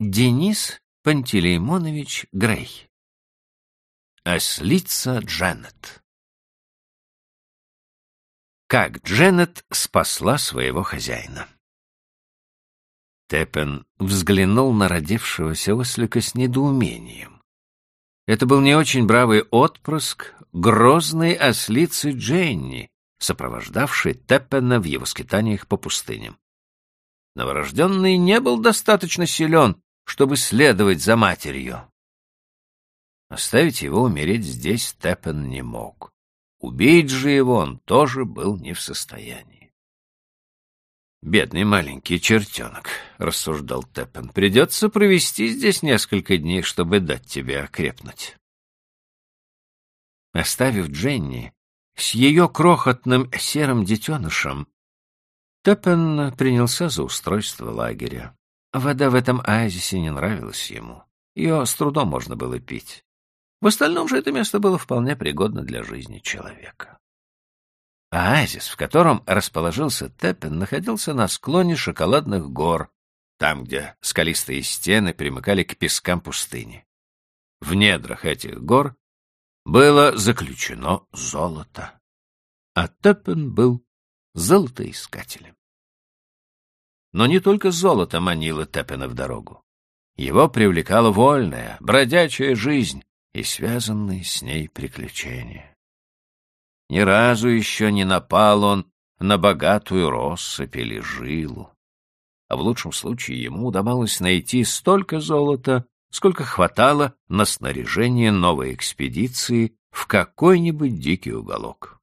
Денис Пантелеймонович Грей. Ослица Дженнет. Как Дженнет спасла своего хозяина. Теппен взглянул на родившегося ослика с недоумением. Это был не очень бравый отпрыск грозной ослицы Дженни, сопровождавшей Теппена в его скитаниях по пустыням. Новорожденный не был достаточно силен, чтобы следовать за матерью. Оставить его умереть здесь Теппен не мог. Убить же его он тоже был не в состоянии. «Бедный маленький чертенок», — рассуждал Теппен, — «придется провести здесь несколько дней, чтобы дать тебе окрепнуть». Оставив Дженни с ее крохотным серым детенышем, Теппен принялся за устройство лагеря. Вода в этом оазисе не нравилась ему. Ее с трудом можно было пить. В остальном же это место было вполне пригодно для жизни человека. Оазис, в котором расположился Теппен, находился на склоне шоколадных гор, там, где скалистые стены примыкали к пескам пустыни. В недрах этих гор было заключено золото, а Теппен был золотоискателем. Но не только золото манило Теппена в дорогу. Его привлекала вольная, бродячая жизнь и связанные с ней приключения. Ни разу еще не напал он на богатую россыпь или жилу. А в лучшем случае ему удавалось найти столько золота, сколько хватало на снаряжение новой экспедиции в какой-нибудь дикий уголок.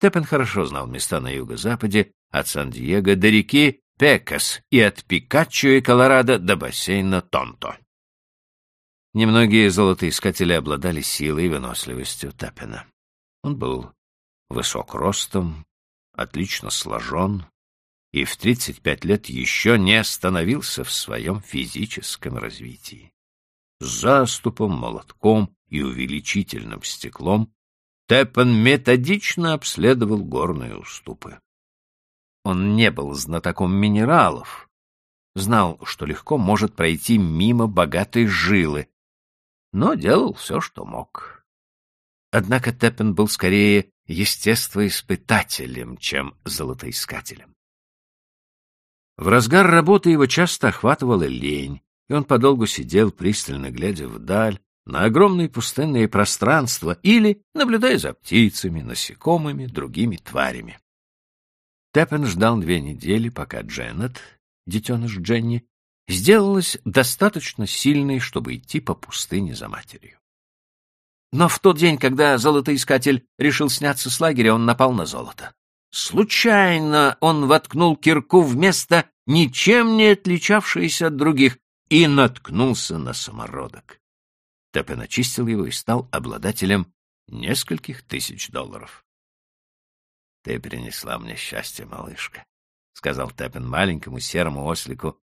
Теппен хорошо знал места на юго-западе, от Сан-Диего до реки Пекас и от Пикаччо и Колорадо до бассейна Тонто. Немногие золотоискатели обладали силой и выносливостью Теппена. Он был высок ростом, отлично сложен и в 35 лет еще не остановился в своем физическом развитии. С заступом, молотком и увеличительным стеклом Теппен методично обследовал горные уступы. Он не был знатоком минералов, знал, что легко может пройти мимо богатой жилы, но делал все, что мог. Однако Теппен был скорее естествоиспытателем, чем золотоискателем. В разгар работы его часто охватывала лень, и он подолгу сидел, пристально глядя вдаль, на огромные пустынные пространства или наблюдая за птицами, насекомыми, другими тварями. Теппен ждал две недели, пока Дженнет, детеныш Дженни, сделалась достаточно сильной, чтобы идти по пустыне за матерью. Но в тот день, когда золотоискатель решил сняться с лагеря, он напал на золото. Случайно он воткнул кирку в место, ничем не отличавшееся от других, и наткнулся на самородок. Теппен очистил его и стал обладателем нескольких тысяч долларов. — Ты принесла мне счастье, малышка, — сказал Теппен маленькому серому ослику,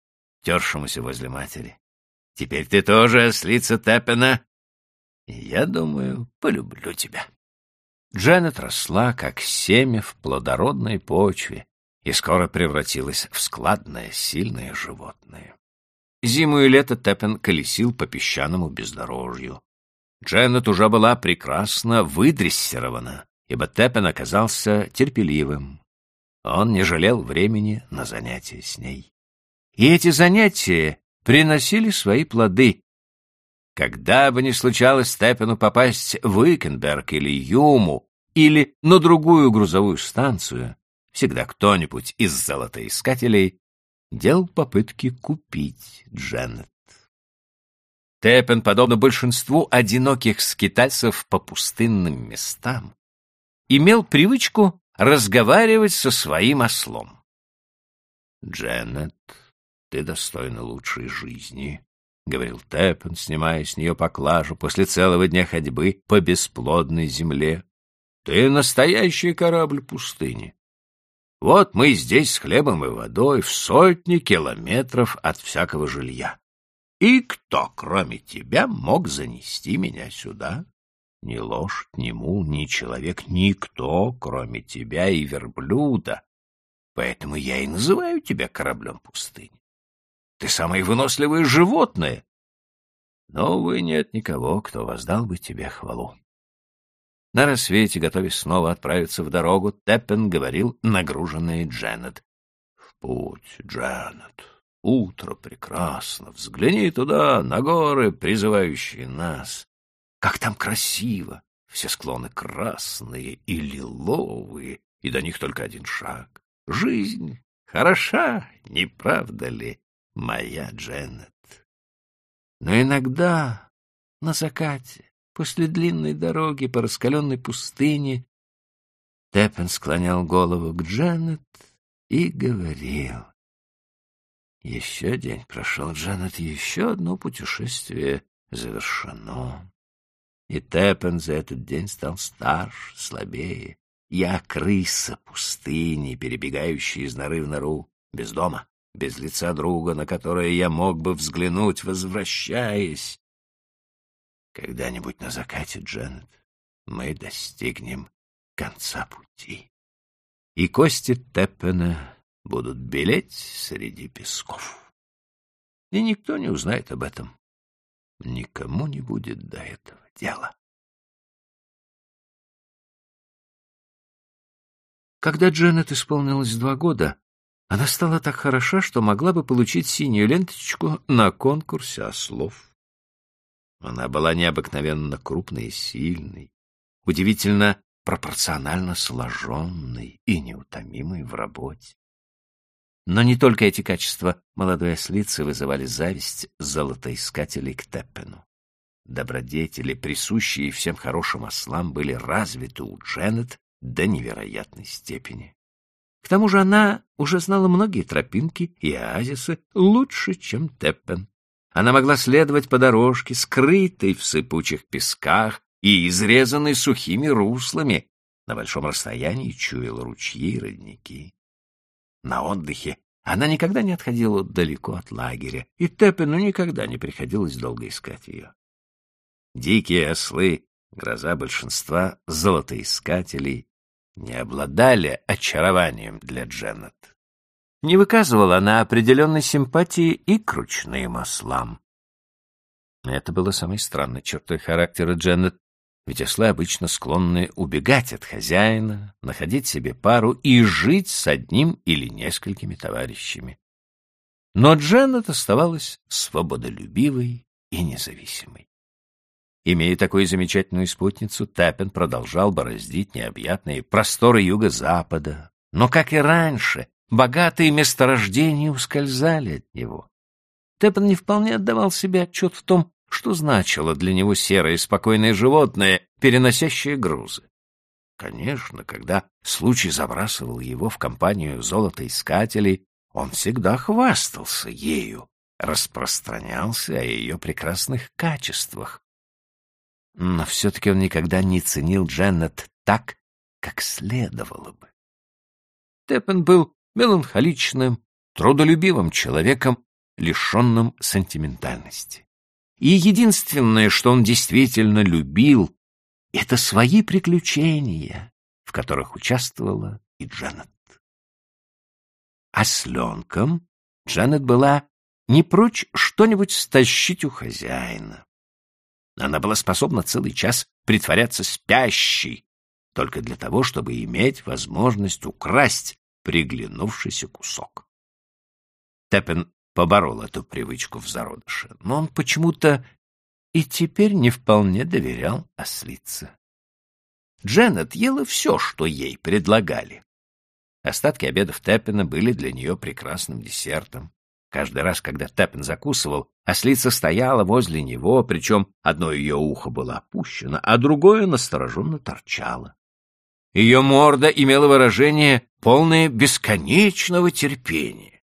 тершемуся возле матери. — Теперь ты тоже ослица Теппена, и я думаю, полюблю тебя. Дженнет росла, как семя в плодородной почве, и скоро превратилась в складное, сильное животное. Зиму и лето Теппен колесил по песчаному бездорожью. Дженнет уже была прекрасно выдрессирована, ибо Теппен оказался терпеливым. Он не жалел времени на занятия с ней. И эти занятия приносили свои плоды. Когда бы ни случалось Степену попасть в Уикенберг или Юму, или на другую грузовую станцию, всегда кто-нибудь из золотоискателей делал попытки купить Дженнет. Теппен, подобно большинству одиноких скитальцев по пустынным местам, имел привычку разговаривать со своим ослом. «Дженнет, ты достойна лучшей жизни», — говорил Теппен, снимая с нее поклажу после целого дня ходьбы по бесплодной земле. «Ты настоящий корабль пустыни. Вот мы здесь с хлебом и водой в сотни километров от всякого жилья. И кто, кроме тебя, мог занести меня сюда? Ни лошадь, ни мул, ни человек, никто, кроме тебя и верблюда. Поэтому я и называю тебя кораблем пустыни. Ты самое выносливое животное. Но, увы, нет никого, кто воздал бы тебе хвалу. На рассвете, готовясь снова отправиться в дорогу, Теппен говорил нагруженный Дженнет. — В путь, Дженнет. Утро прекрасно. Взгляни туда, на горы, призывающие нас. Как там красиво! Все склоны красные и лиловые, и до них только один шаг. Жизнь хороша, не правда ли, моя Дженнет? Но иногда на закате После длинной дороги по раскаленной пустыне Теппен склонял голову к Джанет и говорил. Еще день прошел, Джанет, еще одно путешествие завершено. И Теппен за этот день стал старше, слабее. Я крыса пустыни, перебегающая из норы в нору, без дома, без лица друга, на которое я мог бы взглянуть, возвращаясь. Когда-нибудь на закате, Дженнет, мы достигнем конца пути, и кости Теппена будут белеть среди песков. И никто не узнает об этом. Никому не будет до этого дела. Когда Дженнет исполнилось два года, она стала так хороша, что могла бы получить синюю ленточку на конкурсе ослов. Она была необыкновенно крупной и сильной, удивительно пропорционально сложенной и неутомимой в работе. Но не только эти качества молодой ослицы вызывали зависть золотоискателей к Теппену. Добродетели, присущие всем хорошим ослам, были развиты у Дженнет до невероятной степени. К тому же она уже знала многие тропинки и оазисы лучше, чем Теппен. Она могла следовать по дорожке, скрытой в сыпучих песках и изрезанной сухими руслами, на большом расстоянии чуяла ручьи и родники. На отдыхе она никогда не отходила далеко от лагеря, и Теппину никогда не приходилось долго искать ее. Дикие ослы, гроза большинства золотоискателей, не обладали очарованием для Дженнет не выказывала она определенной симпатии и к ручным ослам. Это было самой странной чертой характера Дженнет, ведь ослы обычно склонны убегать от хозяина, находить себе пару и жить с одним или несколькими товарищами. Но Дженнет оставалась свободолюбивой и независимой. Имея такую замечательную спутницу, Таппин продолжал бороздить необъятные просторы юго-запада, но, как и раньше, Богатые месторождения ускользали от него. Теппен не вполне отдавал себе отчет в том, что значило для него серое спокойное животное, переносящее грузы. Конечно, когда случай забрасывал его в компанию золотоискателей, он всегда хвастался ею, распространялся о ее прекрасных качествах. Но все-таки он никогда не ценил Дженнет так, как следовало бы. Теппен был меланхоличным, трудолюбивым человеком, лишенным сентиментальности. И единственное, что он действительно любил, это свои приключения, в которых участвовала и Джанет. А с Ленком Джанет была не прочь что-нибудь стащить у хозяина. Она была способна целый час притворяться спящей, только для того, чтобы иметь возможность украсть приглянувшийся кусок. Теппин поборол эту привычку в зародыше, но он почему-то и теперь не вполне доверял ослице. Дженнет ела все, что ей предлагали. Остатки обедов Теппина были для нее прекрасным десертом. Каждый раз, когда Теппин закусывал, ослица стояла возле него, причем одно ее ухо было опущено, а другое настороженно торчало. Ее морда имела выражение, полное бесконечного терпения.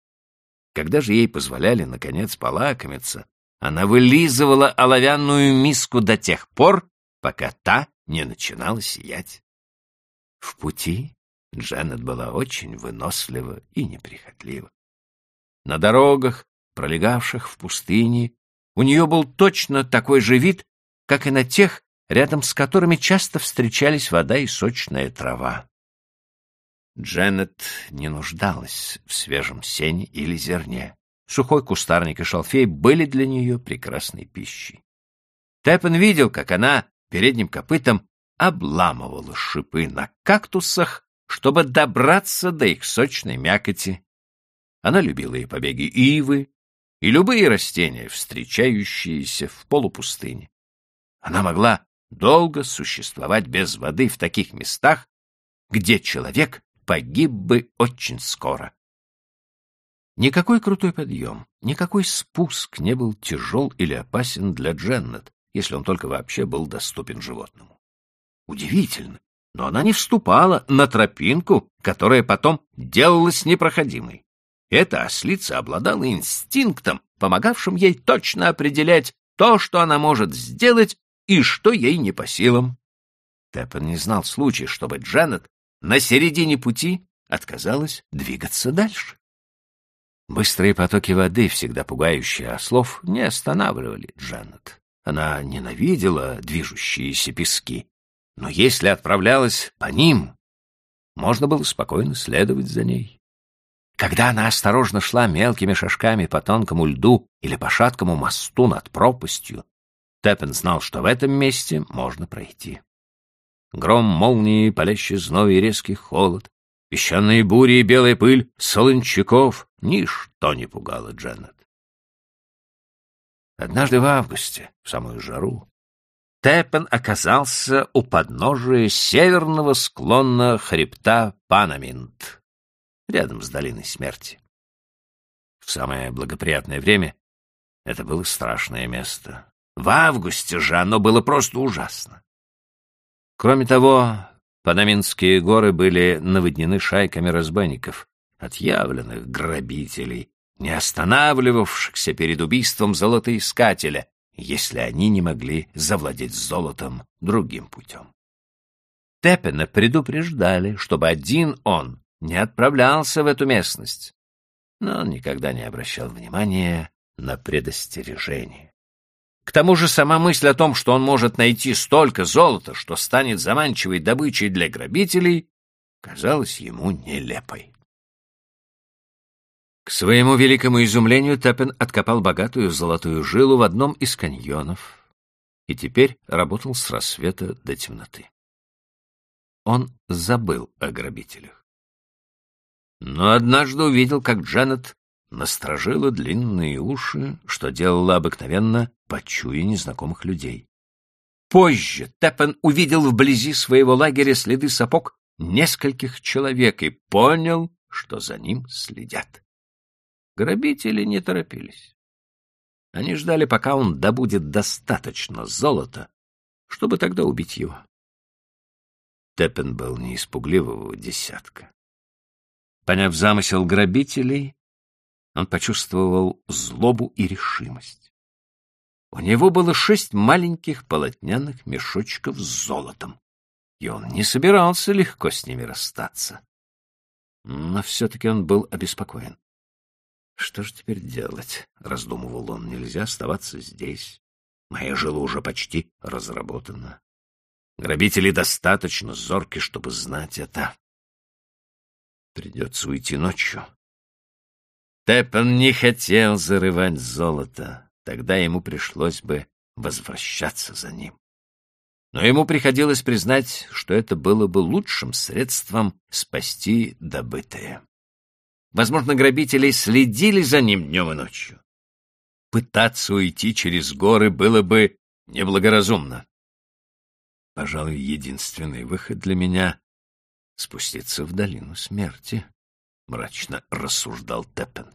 Когда же ей позволяли, наконец, полакомиться, она вылизывала оловянную миску до тех пор, пока та не начинала сиять. В пути Джанет была очень вынослива и неприхотлива. На дорогах, пролегавших в пустыне, у нее был точно такой же вид, как и на тех, рядом с которыми часто встречались вода и сочная трава. Дженнет не нуждалась в свежем сене или зерне. сухой кустарник и шалфей были для нее прекрасной пищей. Тэппен видел, как она передним копытом обламывала шипы на кактусах, чтобы добраться до их сочной мякоти. Она любила и побеги ивы, и любые растения, встречающиеся в полупустыне. Она могла долго существовать без воды в таких местах, где человек погиб бы очень скоро. Никакой крутой подъем, никакой спуск не был тяжел или опасен для Дженнет, если он только вообще был доступен животному. Удивительно, но она не вступала на тропинку, которая потом делалась непроходимой. Эта ослица обладала инстинктом, помогавшим ей точно определять то, что она может сделать и что ей не по силам. Тэппен не знал случая, чтобы Дженнет на середине пути отказалась двигаться дальше. Быстрые потоки воды, всегда пугающие ослов, не останавливали Дженнет. Она ненавидела движущиеся пески, но если отправлялась по ним, можно было спокойно следовать за ней. Когда она осторожно шла мелкими шажками по тонкому льду или по шаткому мосту над пропастью, Теппен знал, что в этом месте можно пройти. Гром, молнии, палящий зной и резкий холод, песчаные бури и белая пыль солончаков — ничто не пугало Дженнет. Однажды в августе, в самую жару, Теппен оказался у подножия северного склона хребта Панаминт, рядом с долиной смерти. В самое благоприятное время это было страшное место. В августе же оно было просто ужасно. Кроме того, Панаминские горы были наводнены шайками разбойников, отъявленных грабителей, не останавливавшихся перед убийством золотоискателя, если они не могли завладеть золотом другим путем. Теппена предупреждали, чтобы один он не отправлялся в эту местность, но он никогда не обращал внимания на предостережение. К тому же сама мысль о том, что он может найти столько золота, что станет заманчивой добычей для грабителей, казалась ему нелепой. К своему великому изумлению Теппен откопал богатую золотую жилу в одном из каньонов и теперь работал с рассвета до темноты. Он забыл о грабителях. Но однажды увидел, как Джанет насторожила длинные уши, что делала обыкновенно, почуя незнакомых людей. Позже Теппен увидел вблизи своего лагеря следы сапог нескольких человек и понял, что за ним следят. Грабители не торопились. Они ждали, пока он добудет достаточно золота, чтобы тогда убить его. Теппен был не испугливого десятка. Поняв замысел грабителей, он почувствовал злобу и решимость. У него было шесть маленьких полотняных мешочков с золотом, и он не собирался легко с ними расстаться. Но все-таки он был обеспокоен. «Что же теперь делать?» — раздумывал он. «Нельзя оставаться здесь. Моя жила уже почти разработана. Грабители достаточно зорки, чтобы знать это. Придется уйти ночью, Степан не хотел зарывать золото, тогда ему пришлось бы возвращаться за ним. Но ему приходилось признать, что это было бы лучшим средством спасти добытое. Возможно, грабители следили за ним днем и ночью. Пытаться уйти через горы было бы неблагоразумно. Пожалуй, единственный выход для меня — спуститься в долину смерти, — мрачно рассуждал Теппен.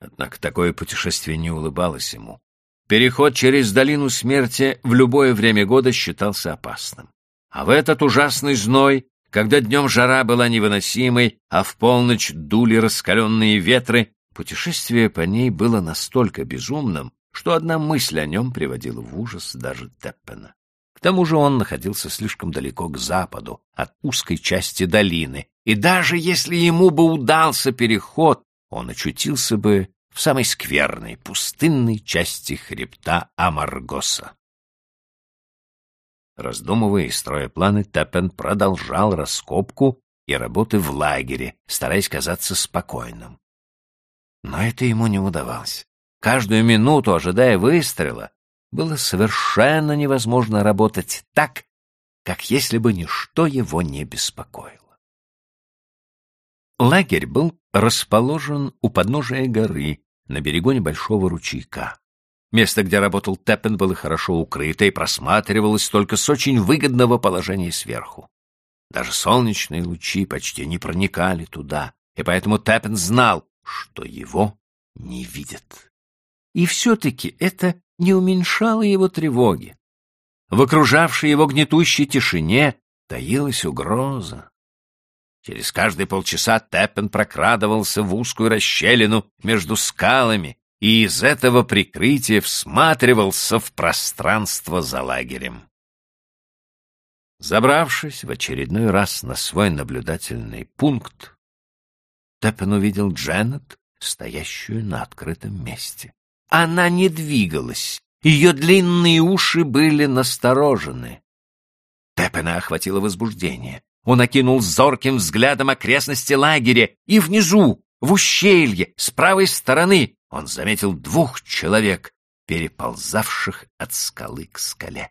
Однако такое путешествие не улыбалось ему. Переход через долину смерти в любое время года считался опасным. А в этот ужасный зной, когда днем жара была невыносимой, а в полночь дули раскаленные ветры, путешествие по ней было настолько безумным, что одна мысль о нем приводила в ужас даже Теппена. Тому же он находился слишком далеко к западу, от узкой части долины, и даже если ему бы удался переход, он очутился бы в самой скверной, пустынной части хребта Амаргоса. Раздумывая и строя планы, Теппен продолжал раскопку и работы в лагере, стараясь казаться спокойным. Но это ему не удавалось. Каждую минуту, ожидая выстрела, было совершенно невозможно работать так, как если бы ничто его не беспокоило. Лагерь был расположен у подножия горы, на берегу небольшого ручейка. Место, где работал Теппен, было хорошо укрыто и просматривалось только с очень выгодного положения сверху. Даже солнечные лучи почти не проникали туда, и поэтому Теппен знал, что его не видят. И все-таки это не уменьшало его тревоги. В окружавшей его гнетущей тишине таилась угроза. Через каждые полчаса Теппен прокрадывался в узкую расщелину между скалами и из этого прикрытия всматривался в пространство за лагерем. Забравшись в очередной раз на свой наблюдательный пункт, Теппен увидел Дженнет, стоящую на открытом месте. Она не двигалась, ее длинные уши были насторожены. Теппена охватило возбуждение. Он окинул зорким взглядом окрестности лагеря, и внизу, в ущелье, с правой стороны, он заметил двух человек, переползавших от скалы к скале.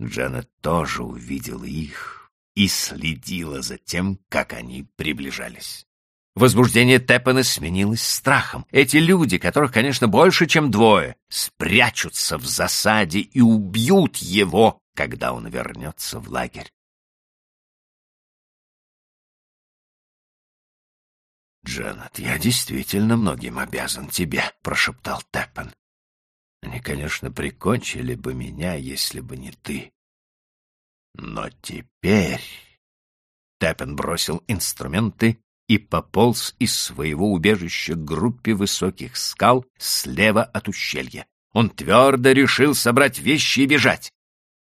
Джанет тоже увидела их и следила за тем, как они приближались. Возбуждение Теппена сменилось страхом. Эти люди, которых, конечно, больше, чем двое, спрячутся в засаде и убьют его, когда он вернется в лагерь. «Джанет, я действительно многим обязан тебе», — прошептал Теппен. «Они, конечно, прикончили бы меня, если бы не ты. Но теперь...» Теппен бросил инструменты и пополз из своего убежища к группе высоких скал слева от ущелья. Он твердо решил собрать вещи и бежать.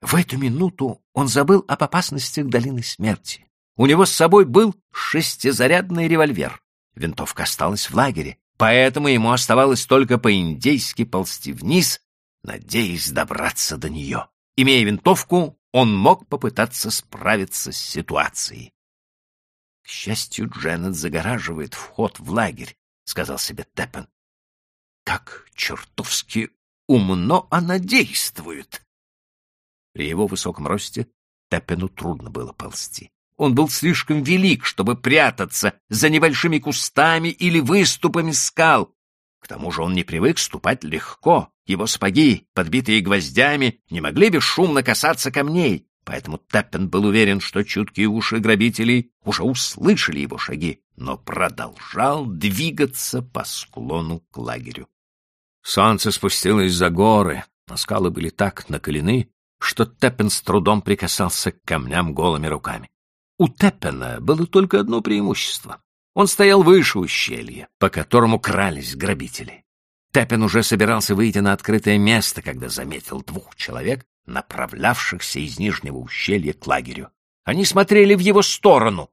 В эту минуту он забыл об опасностях долины смерти. У него с собой был шестизарядный револьвер. Винтовка осталась в лагере, поэтому ему оставалось только по-индейски ползти вниз, надеясь добраться до нее. Имея винтовку, он мог попытаться справиться с ситуацией. К счастью, Дженнет загораживает вход в лагерь, — сказал себе Теппен. Как чертовски умно она действует! При его высоком росте Теппену трудно было ползти. Он был слишком велик, чтобы прятаться за небольшими кустами или выступами скал. К тому же он не привык ступать легко. Его сапоги, подбитые гвоздями, не могли бесшумно касаться камней. Поэтому Теппен был уверен, что чуткие уши грабителей уже услышали его шаги, но продолжал двигаться по склону к лагерю. Солнце спустилось за горы, но скалы были так накалены, что Теппен с трудом прикасался к камням голыми руками. У Теппена было только одно преимущество. Он стоял выше ущелья, по которому крались грабители. Теппен уже собирался выйти на открытое место, когда заметил двух человек, направлявшихся из нижнего ущелья к лагерю. Они смотрели в его сторону.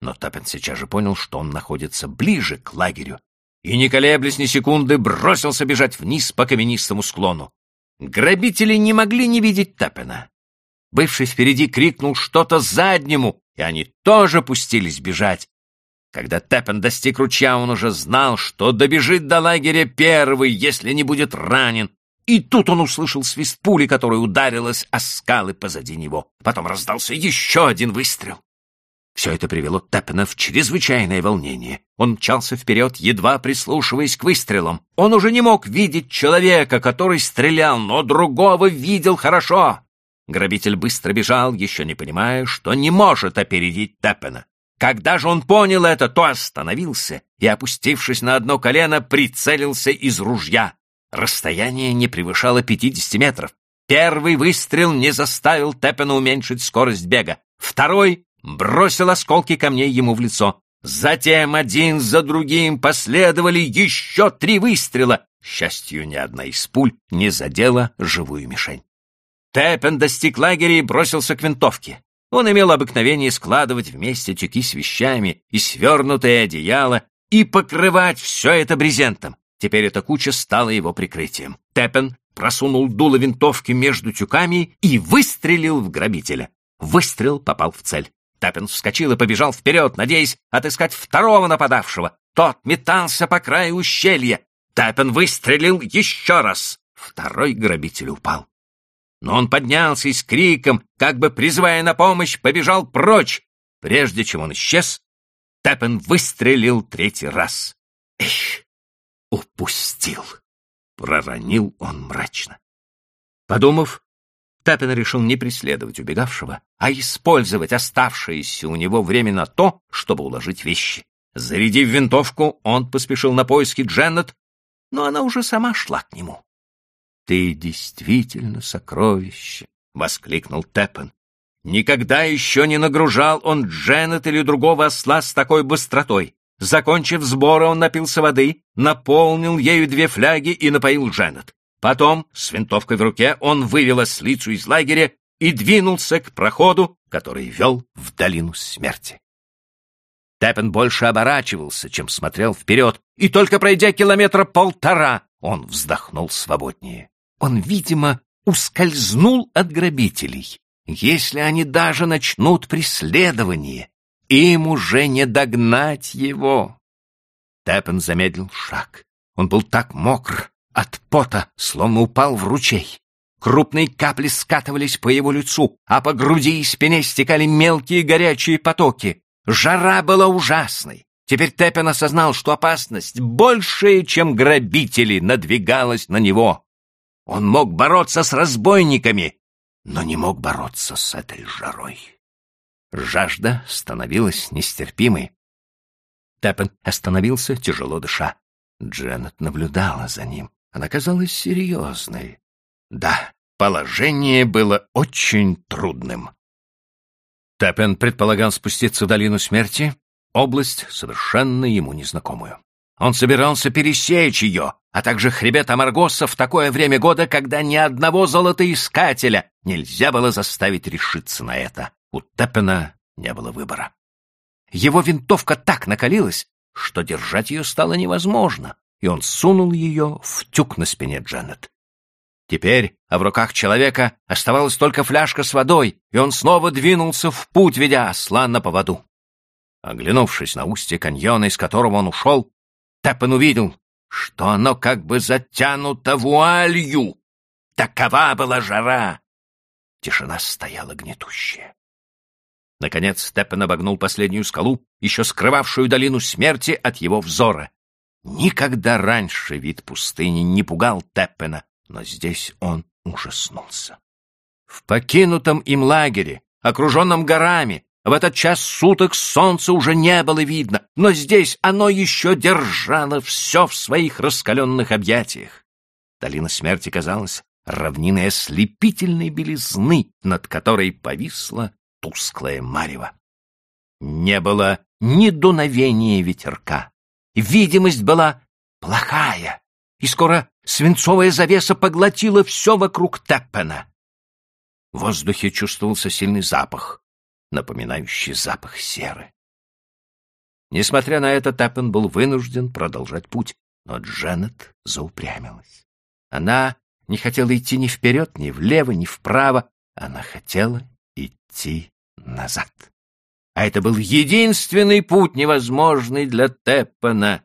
Но Таппин сейчас же понял, что он находится ближе к лагерю, и, не колеблясь ни секунды, бросился бежать вниз по каменистому склону. Грабители не могли не видеть Таппина. Бывший впереди крикнул что-то заднему, и они тоже пустились бежать. Когда Теппен достиг ручья, он уже знал, что добежит до лагеря первый, если не будет ранен, и тут он услышал свист пули, которая ударилась о скалы позади него. Потом раздался еще один выстрел. Все это привело Теппена в чрезвычайное волнение. Он мчался вперед, едва прислушиваясь к выстрелам. Он уже не мог видеть человека, который стрелял, но другого видел хорошо. Грабитель быстро бежал, еще не понимая, что не может опередить Теппена. Когда же он понял это, то остановился и, опустившись на одно колено, прицелился из ружья. Расстояние не превышало 50 метров. Первый выстрел не заставил Теппена уменьшить скорость бега. Второй бросил осколки камней ему в лицо. Затем один за другим последовали еще три выстрела. К счастью, ни одна из пуль не задела живую мишень. Теппен достиг лагеря и бросился к винтовке. Он имел обыкновение складывать вместе тюки с вещами и свернутое одеяло и покрывать все это брезентом. Теперь эта куча стала его прикрытием. Теппен просунул дуло винтовки между тюками и выстрелил в грабителя. Выстрел попал в цель. Таппин вскочил и побежал вперед, надеясь отыскать второго нападавшего. Тот метался по краю ущелья. Таппен выстрелил еще раз. Второй грабитель упал. Но он поднялся и с криком, как бы призывая на помощь, побежал прочь. Прежде чем он исчез, Таппен выстрелил третий раз. Эх, упустил, проронил он мрачно. Подумав, Таппин решил не преследовать убегавшего, а использовать оставшееся у него время на то, чтобы уложить вещи. Зарядив винтовку, он поспешил на поиски Дженнет, но она уже сама шла к нему. «Ты действительно сокровище!» — воскликнул Тэппен. Никогда еще не нагружал он Дженнет или другого осла с такой быстротой. Закончив сборы, он напился воды, наполнил ею две фляги и напоил Дженнет. Потом, с винтовкой в руке, он вывел ослицу из лагеря и двинулся к проходу, который вел в долину смерти. Тэппен больше оборачивался, чем смотрел вперед, и только пройдя километра полтора, он вздохнул свободнее. Он, видимо, ускользнул от грабителей. Если они даже начнут преследование, им уже не догнать его. Тэппен замедлил шаг. Он был так мокр от пота, словно упал в ручей. Крупные капли скатывались по его лицу, а по груди и спине стекали мелкие горячие потоки. Жара была ужасной. Теперь Тэппен осознал, что опасность, большая, чем грабители, надвигалась на него. Он мог бороться с разбойниками, но не мог бороться с этой жарой. Жажда становилась нестерпимой. Тэппен остановился, тяжело дыша. Дженнет наблюдала за ним. Она казалась серьезной. Да, положение было очень трудным. Тэппен предполагал спуститься в долину смерти, область, совершенно ему незнакомую. Он собирался пересечь ее, а также хребет Амаргоса в такое время года, когда ни одного золотоискателя нельзя было заставить решиться на это. У Тэппена не было выбора. Его винтовка так накалилась, что держать ее стало невозможно, и он сунул ее в тюк на спине Дженнет. Теперь, а в руках человека оставалась только фляжка с водой, и он снова двинулся в путь, ведя осла на поводу. Оглянувшись на устье каньона, из которого он ушел, Тэппен увидел, что оно как бы затянуто вуалью. Такова была жара. Тишина стояла гнетущая. Наконец Степан обогнул последнюю скалу, еще скрывавшую долину смерти от его взора. Никогда раньше вид пустыни не пугал Теппена, но здесь он ужаснулся. В покинутом им лагере, окруженном горами, в этот час суток солнца уже не было видно, но здесь оно еще держало все в своих раскаленных объятиях. Долина смерти казалась равниной ослепительной белизны, над которой повисла тусклое марево. Не было ни дуновения ветерка. Видимость была плохая, и скоро свинцовая завеса поглотила все вокруг Теппена. В воздухе чувствовался сильный запах, напоминающий запах серы. Несмотря на это, Таппен был вынужден продолжать путь, но Дженнет заупрямилась. Она не хотела идти ни вперед, ни влево, ни вправо. Она хотела идти назад. А это был единственный путь, невозможный для Теппена.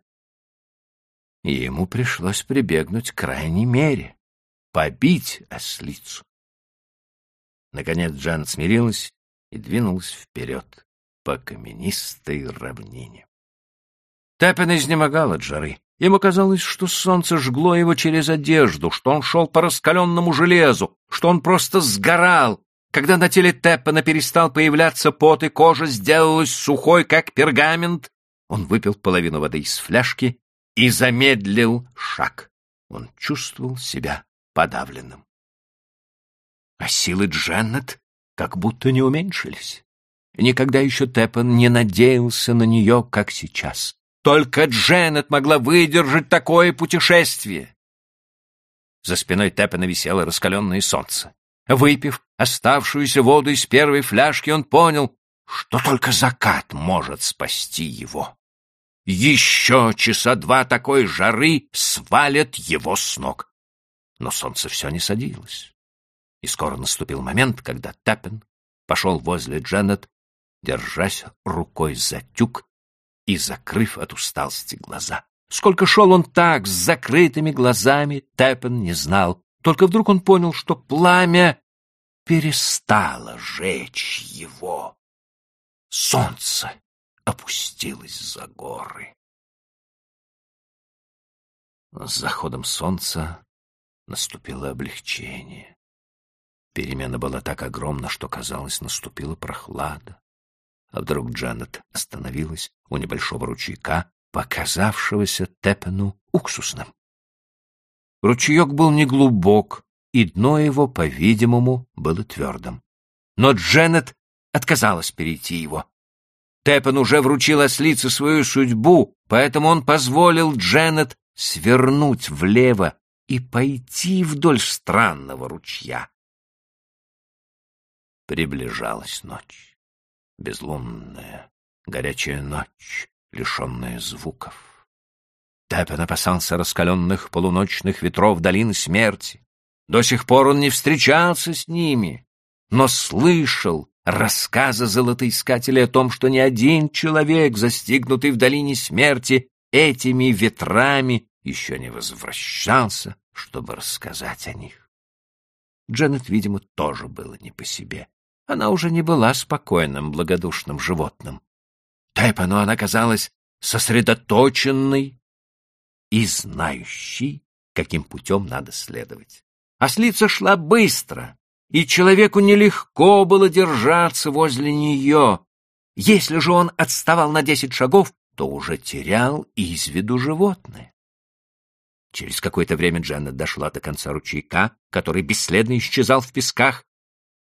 И ему пришлось прибегнуть к крайней мере — побить ослицу. Наконец Джан смирилась и двинулась вперед по каменистой равнине. Теппен изнемогал от жары. Ему казалось, что солнце жгло его через одежду, что он шел по раскаленному железу, что он просто сгорал. Когда на теле Теппена перестал появляться пот и кожа сделалась сухой, как пергамент, он выпил половину воды из фляжки и замедлил шаг. Он чувствовал себя подавленным. А силы Дженнет как будто не уменьшились. Никогда еще Теппен не надеялся на нее, как сейчас. Только Дженнет могла выдержать такое путешествие. За спиной Теппена висело раскаленное солнце. Выпив оставшуюся воду из первой фляжки, он понял, что только закат может спасти его. Еще часа два такой жары свалят его с ног. Но солнце все не садилось. И скоро наступил момент, когда Таппин пошел возле Дженнет, держась рукой за тюк и закрыв от усталости глаза. Сколько шел он так, с закрытыми глазами, Тэппен не знал. Только вдруг он понял, что пламя перестало жечь его. Солнце опустилось за горы. С заходом солнца наступило облегчение. Перемена была так огромна, что, казалось, наступила прохлада. А вдруг Джанет остановилась у небольшого ручейка, показавшегося Теппену уксусным. Ручеек был неглубок, и дно его, по-видимому, было твердым. Но Дженнет отказалась перейти его. Теппен уже вручил ослице свою судьбу, поэтому он позволил Дженнет свернуть влево и пойти вдоль странного ручья. Приближалась ночь, безлунная, горячая ночь, лишенная звуков. Теппен опасался раскаленных полуночных ветров долины смерти. До сих пор он не встречался с ними, но слышал рассказы золотоискателей о том, что ни один человек, застигнутый в долине смерти этими ветрами, еще не возвращался, чтобы рассказать о них. Дженнет, видимо, тоже было не по себе. Она уже не была спокойным, благодушным животным. Тэпану она казалась сосредоточенной и знающей, каким путем надо следовать. Ослица шла быстро, и человеку нелегко было держаться возле нее. Если же он отставал на десять шагов, то уже терял из виду животное. Через какое-то время Джанет дошла до конца ручейка, который бесследно исчезал в песках,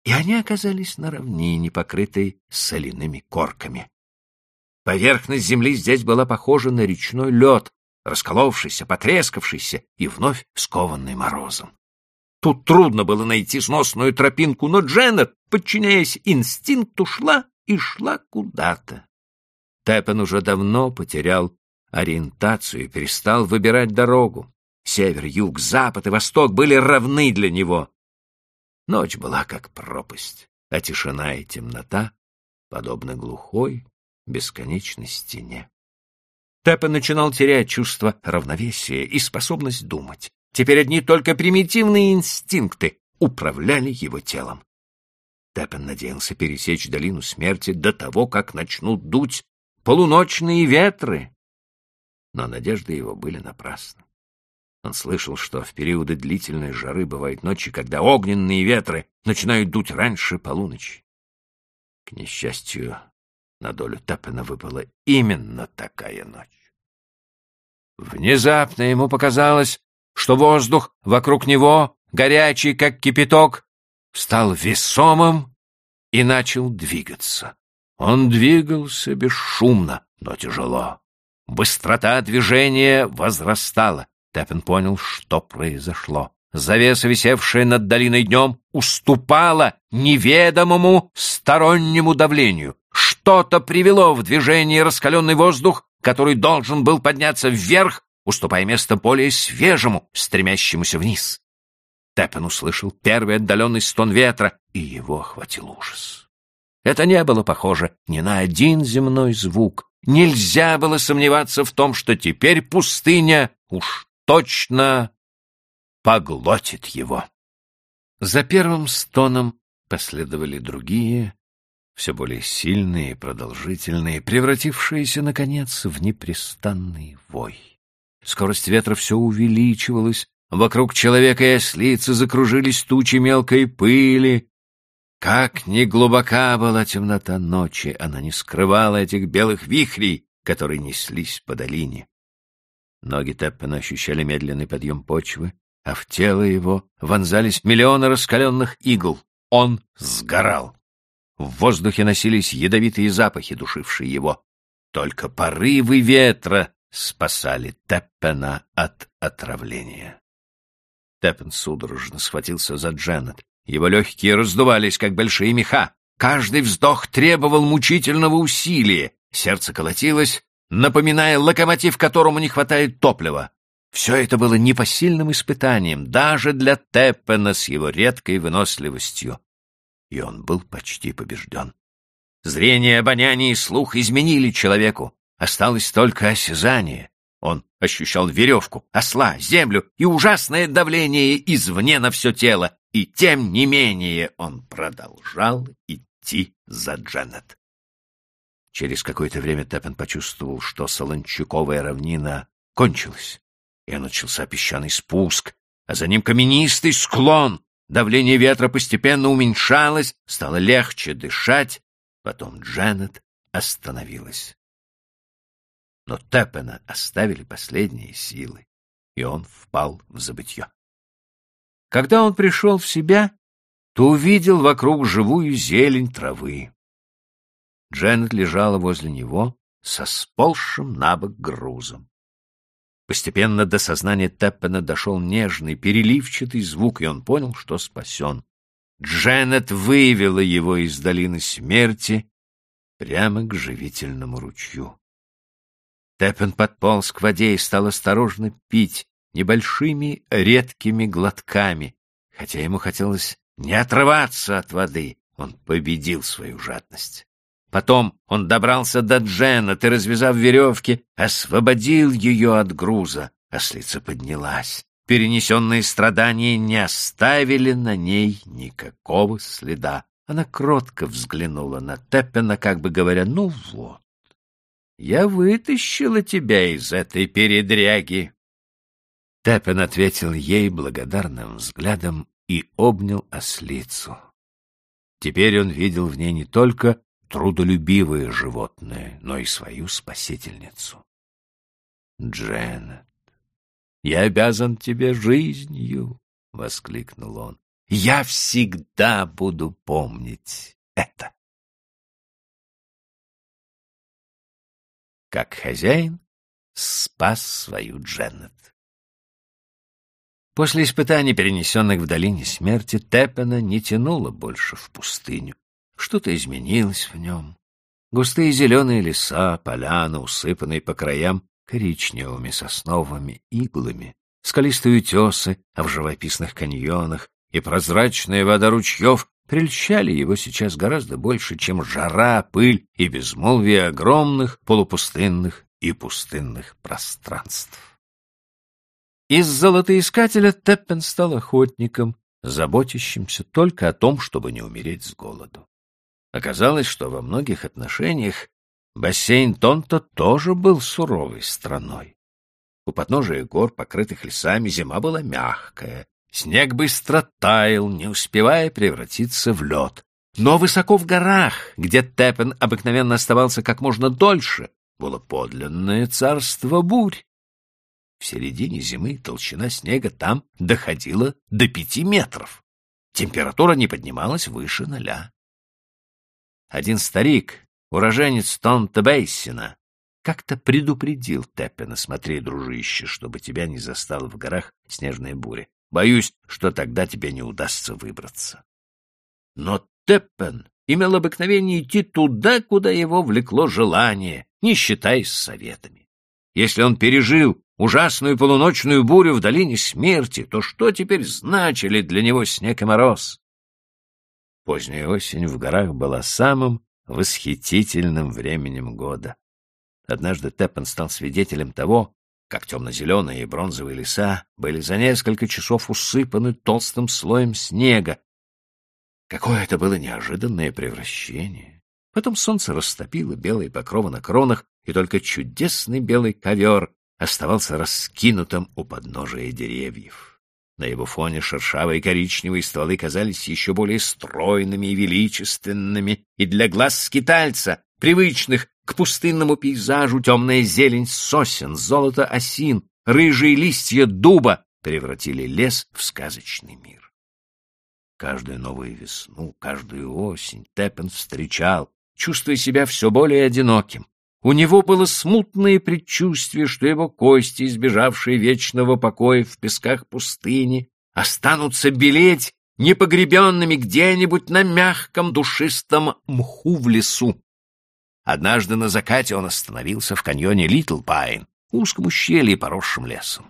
и они оказались на равнине, покрытой соляными корками. Поверхность земли здесь была похожа на речной лед, расколовшийся, потрескавшийся и вновь скованный морозом. Тут трудно было найти сносную тропинку, но Дженнет, подчиняясь инстинкту, шла и шла куда-то. Тэппен уже давно потерял ориентацию и перестал выбирать дорогу. Север, юг, запад и восток были равны для него. Ночь была как пропасть, а тишина и темнота подобны глухой, бесконечной стене. Тэппен начинал терять чувство равновесия и способность думать. Теперь одни только примитивные инстинкты управляли его телом. Тэппен надеялся пересечь долину смерти до того, как начнут дуть полуночные ветры. Но надежды его были напрасны. Он слышал, что в периоды длительной жары бывают ночи, когда огненные ветры начинают дуть раньше полуночи. К несчастью, на долю Таппена выпала именно такая ночь. Внезапно ему показалось, что воздух вокруг него, горячий, как кипяток, стал весомым и начал двигаться. Он двигался бесшумно, но тяжело. Быстрота движения возрастала. Тэппен понял, что произошло. Завеса, висевшая над долиной днем, уступала неведомому стороннему давлению. Что-то привело в движение раскаленный воздух, который должен был подняться вверх, уступая место более свежему, стремящемуся вниз. Тэппен услышал первый отдаленный стон ветра, и его охватил ужас. Это не было похоже ни на один земной звук. Нельзя было сомневаться в том, что теперь пустыня уж точно поглотит его. За первым стоном последовали другие, все более сильные и продолжительные, превратившиеся, наконец, в непрестанный вой. Скорость ветра все увеличивалась, вокруг человека и ослицы закружились тучи мелкой пыли. Как ни глубока была темнота ночи, она не скрывала этих белых вихрей, которые неслись по долине. Ноги Теппена ощущали медленный подъем почвы, а в тело его вонзались миллионы раскаленных игл. Он сгорал. В воздухе носились ядовитые запахи, душившие его. Только порывы ветра спасали Теппена от отравления. Теппен судорожно схватился за Дженнет. Его легкие раздувались, как большие меха. Каждый вздох требовал мучительного усилия. Сердце колотилось, напоминая локомотив, которому не хватает топлива. Все это было непосильным испытанием даже для Теппена с его редкой выносливостью. И он был почти побежден. Зрение, обоняние и слух изменили человеку. осталось только осязание. Он ощущал веревку, осла, землю и ужасное давление извне на все тело, и тем не менее он продолжал идти за Дженнет. Через какое-то время Теппен почувствовал, что Солончаковая равнина кончилась, и начался песчаный спуск, а за ним каменистый склон. Давление ветра постепенно уменьшалось, стало легче дышать. Потом Дженнет остановилась. Но Теппена оставили последние силы, и он впал в забытье. Когда он пришел в себя, то увидел вокруг живую зелень травы. Дженнет лежала возле него со сползшим на бок грузом. Постепенно до сознания Теппена дошел нежный, переливчатый звук, и он понял, что спасен. Дженнет вывела его из долины смерти прямо к живительному ручью. Теппен подполз к воде и стал осторожно пить небольшими редкими глотками. Хотя ему хотелось не отрываться от воды, он победил свою жадность. Потом он добрался до Дженнет и, развязав веревки, освободил ее от груза. Ослица поднялась. Перенесенные страдания не оставили на ней никакого следа. Она кротко взглянула на Теппена, как бы говоря, «Ну вот, я вытащила тебя из этой передряги». Теппен ответил ей благодарным взглядом и обнял ослицу. Теперь он видел в ней не только трудолюбивое животное, но и свою спасительницу. Дженнет, я обязан тебе жизнью, — воскликнул он. Я всегда буду помнить это. Как хозяин спас свою Дженнет. После испытаний, перенесенных в долине смерти, Теппена не тянуло больше в пустыню. Что-то изменилось в нем. Густые зеленые леса, поляны, усыпанные по краям коричневыми сосновыми иглами, скалистые утесы, а в живописных каньонах и прозрачная вода ручьев прельщали его сейчас гораздо больше, чем жара, пыль и безмолвие огромных полупустынных и пустынных пространств. Из золотоискателя Теппен стал охотником, заботящимся только о том, чтобы не умереть с голоду. Оказалось, что во многих отношениях бассейн Тонто тоже был суровой страной. У подножия гор, покрытых лесами, зима была мягкая. Снег быстро таял, не успевая превратиться в лед. Но высоко в горах, где Теппен обыкновенно оставался как можно дольше, было подлинное царство бурь. В середине зимы толщина снега там доходила до пяти метров. Температура не поднималась выше ноля. Один старик, уроженец Тонта-Бейсина, как-то предупредил Теппена, смотри, дружище, чтобы тебя не застала в горах снежная буря. Боюсь, что тогда тебе не удастся выбраться. Но Теппен имел обыкновение идти туда, куда его влекло желание, не считаясь советами. Если он пережил ужасную полуночную бурю в долине смерти, то что теперь значили для него снег и мороз? Поздняя осень в горах была самым восхитительным временем года. Однажды Теппен стал свидетелем того, как темно-зеленые и бронзовые леса были за несколько часов усыпаны толстым слоем снега. Какое это было неожиданное превращение! Потом солнце растопило белые покровы на кронах, и только чудесный белый ковер оставался раскинутым у подножия деревьев. На его фоне шершавые коричневые стволы казались еще более стройными и величественными, и для глаз скитальца, привычных к пустынному пейзажу, темная зелень сосен, золото осин, рыжие листья дуба превратили лес в сказочный мир. Каждую новую весну, каждую осень Теппен встречал, чувствуя себя все более одиноким, у него было смутное предчувствие, что его кости, избежавшие вечного покоя в песках пустыни, останутся белеть непогребенными где-нибудь на мягком душистом мху в лесу. Однажды на закате он остановился в каньоне Литл Пайн, узком ущелье, поросшем лесом.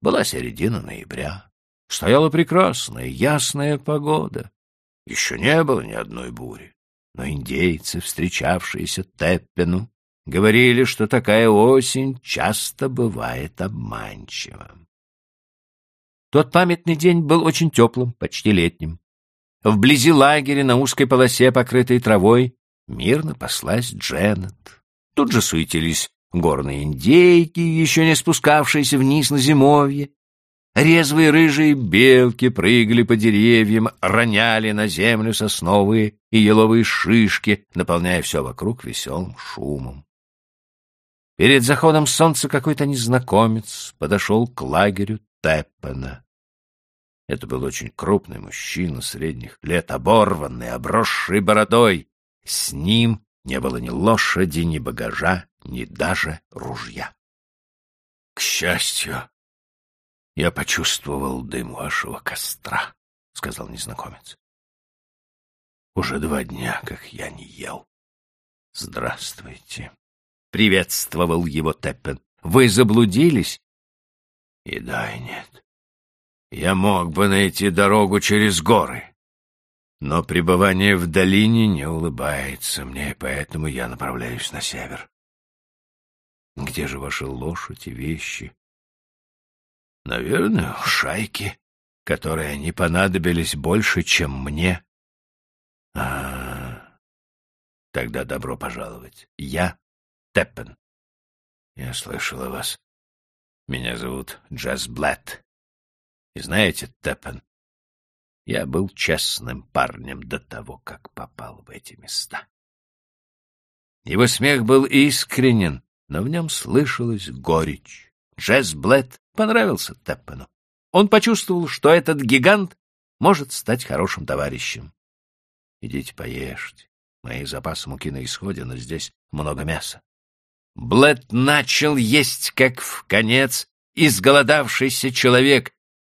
Была середина ноября. Стояла прекрасная, ясная погода. Еще не было ни одной бури. Но индейцы, встречавшиеся Теппену, говорили, что такая осень часто бывает обманчива. Тот памятный день был очень теплым, почти летним. Вблизи лагеря на узкой полосе, покрытой травой, мирно паслась Дженнет. Тут же суетились горные индейки, еще не спускавшиеся вниз на зимовье. Резвые рыжие белки прыгали по деревьям, роняли на землю сосновые и еловые шишки, наполняя все вокруг веселым шумом. Перед заходом солнца какой-то незнакомец подошел к лагерю Теппена. Это был очень крупный мужчина средних лет, оборванный, обросший бородой. С ним не было ни лошади, ни багажа, ни даже ружья. — К счастью, я почувствовал дым вашего костра, — сказал незнакомец. — Уже два дня, как я не ел. — Здравствуйте. — приветствовал его Теппен. — Вы заблудились? — И да, и нет. Я мог бы найти дорогу через горы. Но пребывание в долине не улыбается мне, поэтому я направляюсь на север. Где же ваши лошади и вещи? Наверное, у шайки, которые они понадобились больше, чем мне. А, тогда добро пожаловать. Я Теппен. Я слышал о вас. Меня зовут Джаз Блэт. И знаете, Теппен, я был честным парнем до того, как попал в эти места. Его смех был искренен, но в нем слышалась горечь. Джесс Блэт понравился Теппену. Он почувствовал, что этот гигант может стать хорошим товарищем. Идите поешьте. Мои запасы муки на исходе, но здесь много мяса. Блэт начал есть, как в конец, изголодавшийся человек,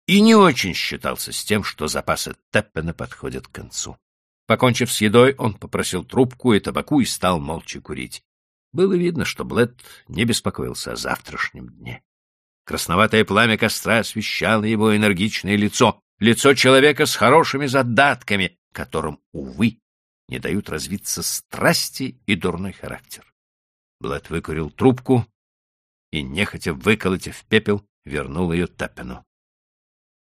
и не очень считался с тем, что запасы Теппена подходят к концу. Покончив с едой, он попросил трубку и табаку и стал молча курить. Было видно, что Блэд не беспокоился о завтрашнем дне. Красноватое пламя костра освещало его энергичное лицо, лицо человека с хорошими задатками, которым, увы, не дают развиться страсти и дурной характер. Блэд выкурил трубку и, нехотя выколотив пепел, вернул ее Таппину.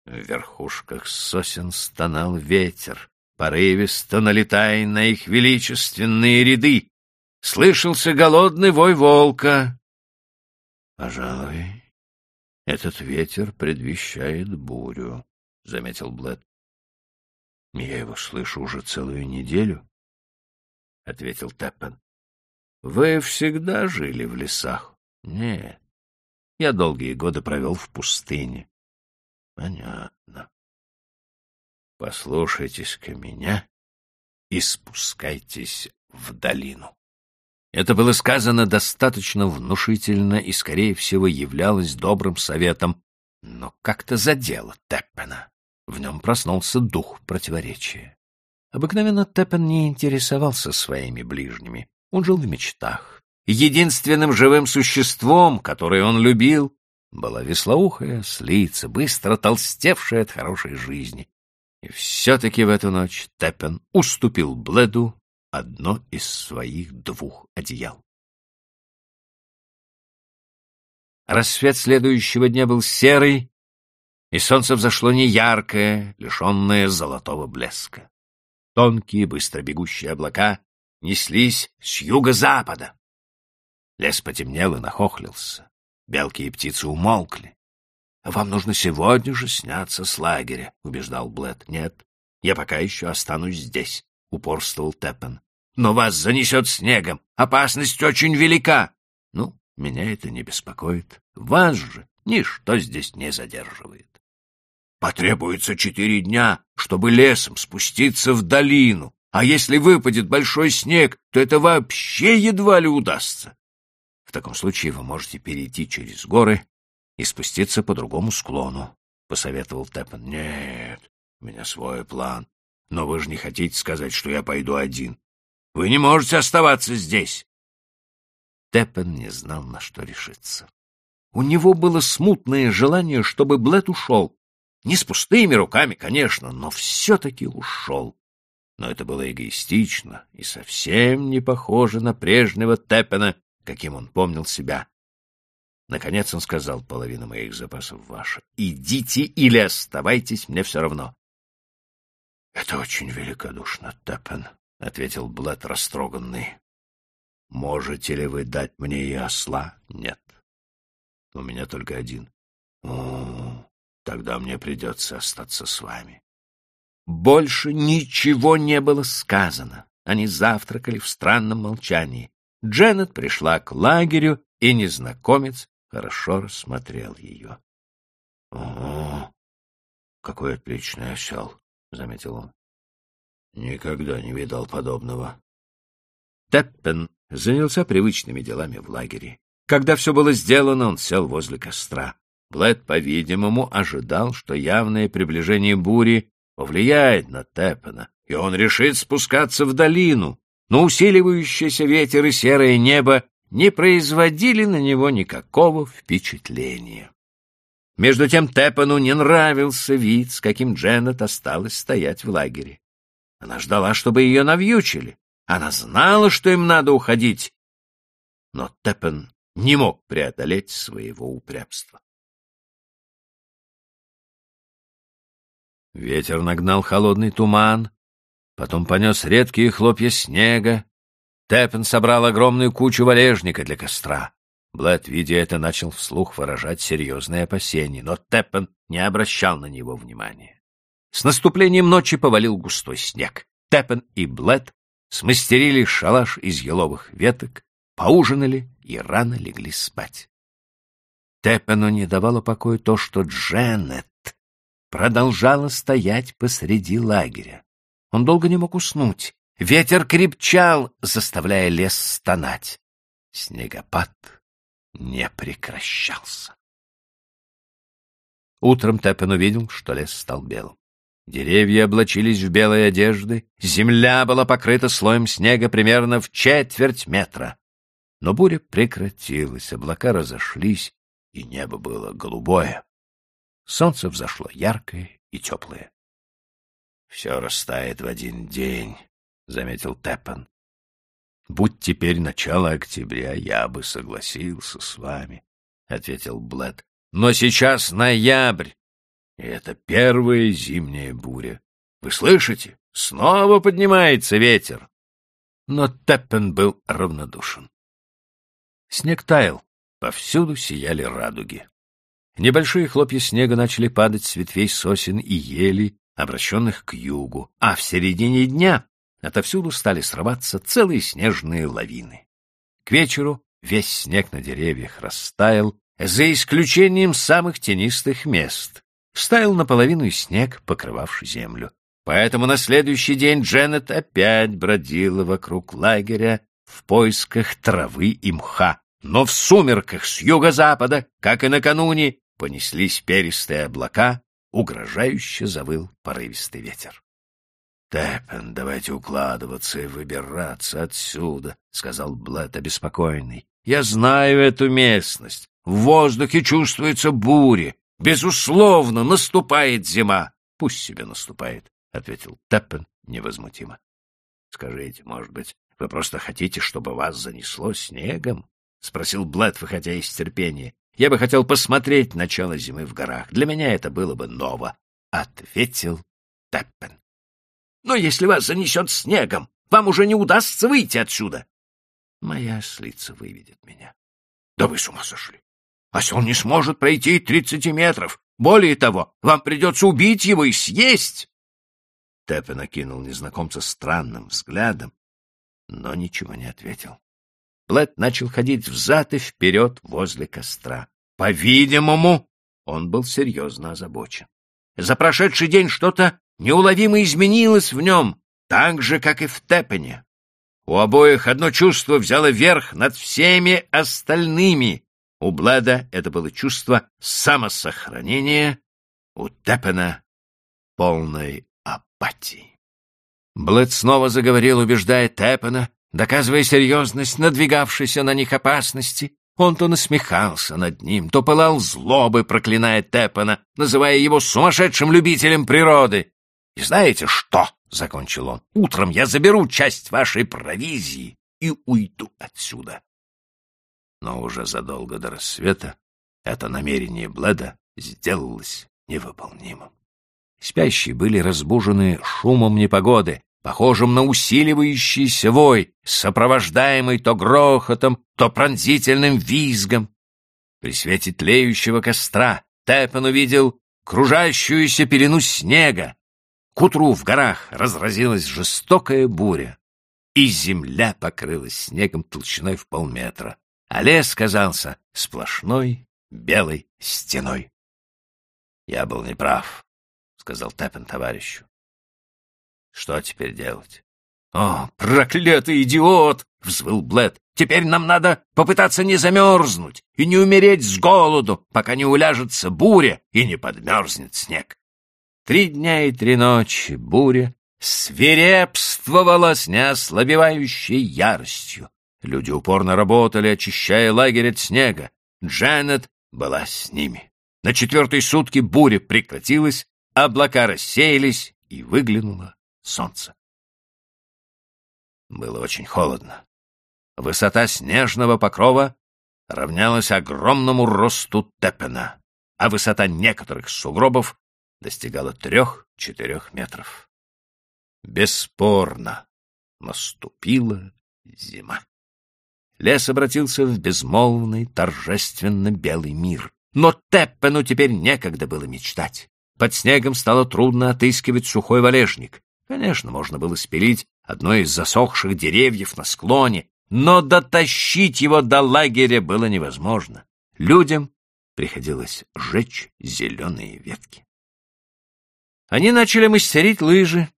В верхушках сосен стонал ветер, порывисто налетая на их величественные ряды. Слышался голодный вой волка. — Пожалуй, этот ветер предвещает бурю, — заметил Блэд. — Я его слышу уже целую неделю, — ответил Теппен. — Вы всегда жили в лесах? — Нет. Я долгие годы провел в пустыне. Понятно. Послушайтесь-ка меня и спускайтесь в долину. Это было сказано достаточно внушительно и, скорее всего, являлось добрым советом, но как-то задело Теппена. В нем проснулся дух противоречия. Обыкновенно Теппен не интересовался своими ближними. Он жил в мечтах. Единственным живым существом, которое он любил, была веслоухая слица, быстро толстевшая от хорошей жизни. И все-таки в эту ночь Теппен уступил Бледу одно из своих двух одеял. Рассвет следующего дня был серый, и солнце взошло неяркое, лишенное золотого блеска. Тонкие, быстро бегущие облака неслись с юго-запада. Лес потемнел и нахохлился. Белки и птицы умолкли. — Вам нужно сегодня же сняться с лагеря, — убеждал Блэд. — Нет, я пока еще останусь здесь, — упорствовал Теппен. — Но вас занесет снегом. Опасность очень велика. Ну, меня это не беспокоит. Вас же ничто здесь не задерживает. Потребуется четыре дня, чтобы лесом спуститься в долину. А если выпадет большой снег, то это вообще едва ли удастся таком случае вы можете перейти через горы и спуститься по другому склону, — посоветовал Тэппен. — Нет, у меня свой план. Но вы же не хотите сказать, что я пойду один. Вы не можете оставаться здесь. Тэппен не знал, на что решиться. У него было смутное желание, чтобы Блэт ушел. Не с пустыми руками, конечно, но все-таки ушел. Но это было эгоистично и совсем не похоже на прежнего Тэппена, каким он помнил себя. Наконец он сказал, половина моих запасов ваша. Идите или оставайтесь, мне все равно. — Это очень великодушно, Теппен, — ответил Блэт растроганный. — Можете ли вы дать мне и осла? — Нет. У меня только один. — О, тогда мне придется остаться с вами. Больше ничего не было сказано. Они завтракали в странном молчании. Дженнет пришла к лагерю, и незнакомец хорошо рассмотрел ее. — О, какой отличный осел! — заметил он. — Никогда не видал подобного. Теппен занялся привычными делами в лагере. Когда все было сделано, он сел возле костра. Блэд, по-видимому, ожидал, что явное приближение бури повлияет на Теппена, и он решит спускаться в долину, но усиливающийся ветер и серое небо не производили на него никакого впечатления. Между тем Теппану не нравился вид, с каким Дженнет осталась стоять в лагере. Она ждала, чтобы ее навьючили. Она знала, что им надо уходить. Но Теппен не мог преодолеть своего упрямства. Ветер нагнал холодный туман, потом понес редкие хлопья снега, Теппен собрал огромную кучу валежника для костра. Блэд, видя это, начал вслух выражать серьезные опасения, но Теппен не обращал на него внимания. С наступлением ночи повалил густой снег. Теппен и Блэд смастерили шалаш из еловых веток, поужинали и рано легли спать. Теппену не давало покоя то, что Дженнет продолжала стоять посреди лагеря. Он долго не мог уснуть. Ветер крепчал, заставляя лес стонать. Снегопад не прекращался. Утром Теппен увидел, что лес стал белым. Деревья облачились в белые одежды, земля была покрыта слоем снега примерно в четверть метра. Но буря прекратилась, облака разошлись, и небо было голубое. Солнце взошло яркое и теплое. Все растает в один день, — заметил Теппен. — Будь теперь начало октября, я бы согласился с вами, — ответил Блэд. — Но сейчас ноябрь, и это первая зимняя буря. Вы слышите? Снова поднимается ветер. Но Теппен был равнодушен. Снег таял, повсюду сияли радуги. Небольшие хлопья снега начали падать с ветвей сосен и ели, обращенных к югу, а в середине дня Отовсюду стали срываться целые снежные лавины. К вечеру весь снег на деревьях растаял, за исключением самых тенистых мест. Стаял наполовину и снег, покрывавший землю. Поэтому на следующий день Дженнет опять бродила вокруг лагеря в поисках травы и мха. Но в сумерках с юго-запада, как и накануне, понеслись перистые облака, угрожающе завыл порывистый ветер. «Тэппен, давайте укладываться и выбираться отсюда», — сказал Блэт обеспокоенный. «Я знаю эту местность. В воздухе чувствуется буря. Безусловно, наступает зима». «Пусть себе наступает», — ответил Тэппен невозмутимо. «Скажите, может быть, вы просто хотите, чтобы вас занесло снегом?» — спросил Блэт, выходя из терпения. «Я бы хотел посмотреть начало зимы в горах. Для меня это было бы ново», — ответил Тэппен. Но если вас занесет снегом, вам уже не удастся выйти отсюда. Моя ослица выведет меня. Да вы с ума сошли. Осел не сможет пройти тридцати метров. Более того, вам придется убить его и съесть. Тэппе накинул незнакомца странным взглядом, но ничего не ответил. Блэт начал ходить взад и вперед возле костра. По-видимому, он был серьезно озабочен. За прошедший день что-то неуловимо изменилось в нем, так же, как и в Теппене. У обоих одно чувство взяло верх над всеми остальными. У Блада это было чувство самосохранения, у Теппена — полной апатии. Блэд снова заговорил, убеждая Теппена, доказывая серьезность надвигавшейся на них опасности, он то насмехался над ним, то пылал злобы, проклиная Теппена, называя его сумасшедшим любителем природы. «И знаете что?» — закончил он. «Утром я заберу часть вашей провизии и уйду отсюда. Но уже задолго до рассвета это намерение Бледа сделалось невыполнимым. Спящие были разбужены шумом непогоды, похожим на усиливающийся вой, сопровождаемый то грохотом, то пронзительным визгом. При свете тлеющего костра Теппен увидел кружащуюся пелену снега. К утру в горах разразилась жестокая буря, и земля покрылась снегом толщиной в полметра, а лес казался сплошной белой стеной. Я был неправ, — сказал Таппин товарищу. Что теперь делать? О, проклятый идиот! — взвыл Блэд. Теперь нам надо попытаться не замерзнуть и не умереть с голоду, пока не уляжется буря и не подмерзнет снег. Три дня и три ночи буря свирепствовала с неослабевающей яростью. Люди упорно работали, очищая лагерь от снега. Джанет была с ними. На четвертой сутки буря прекратилась, облака рассеялись, и выглянуло солнце. Было очень холодно. Высота снежного покрова равнялась огромному росту Теппена, а высота некоторых сугробов достигала трех-четырех метров. Бесспорно, наступила зима. Лес обратился в безмолвный, торжественно белый мир. Но Теппену теперь некогда было мечтать. Под снегом стало трудно отыскивать сухой валежник. Конечно, можно было спилить одно из засохших деревьев на склоне, но дотащить его до лагеря было невозможно. Людям приходилось сжечь зеленые ветки. Они начали мастерить лыжи.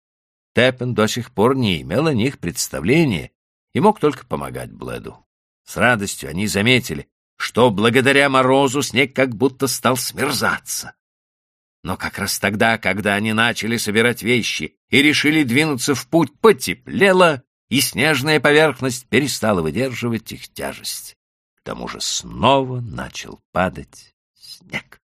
Теппен до сих пор не имел о них представления и мог только помогать Бледу. С радостью они заметили, что благодаря морозу снег как будто стал смерзаться. Но как раз тогда, когда они начали собирать вещи и решили двинуться в путь, потеплело, и снежная поверхность перестала выдерживать их тяжесть. К тому же снова начал падать снег.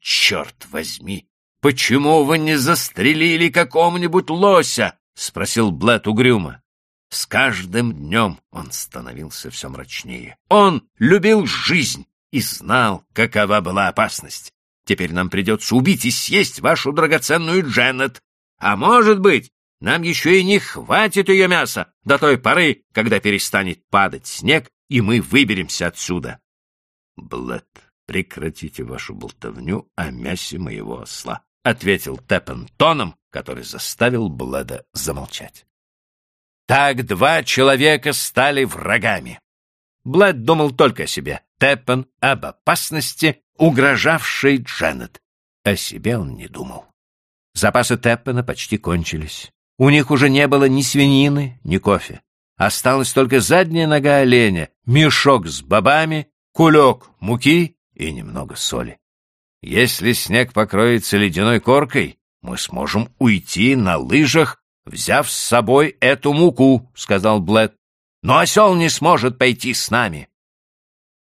«Черт возьми! Почему вы не застрелили какого-нибудь лося?» — спросил Блэт угрюмо. С каждым днем он становился все мрачнее. Он любил жизнь и знал, какова была опасность. Теперь нам придется убить и съесть вашу драгоценную Дженнет. А может быть, нам еще и не хватит ее мяса до той поры, когда перестанет падать снег, и мы выберемся отсюда. Блэд, прекратите вашу болтовню о мясе моего осла, — ответил Теппен тоном, который заставил Блэда замолчать. Так два человека стали врагами. Блэд думал только о себе. Теппен об опасности, угрожавшей Дженнет. О себе он не думал. Запасы Теппена почти кончились. У них уже не было ни свинины, ни кофе. Осталась только задняя нога оленя, мешок с бобами, кулек муки и немного соли. Если снег покроется ледяной коркой, мы сможем уйти на лыжах взяв с собой эту муку, — сказал Блэд. — Но осел не сможет пойти с нами.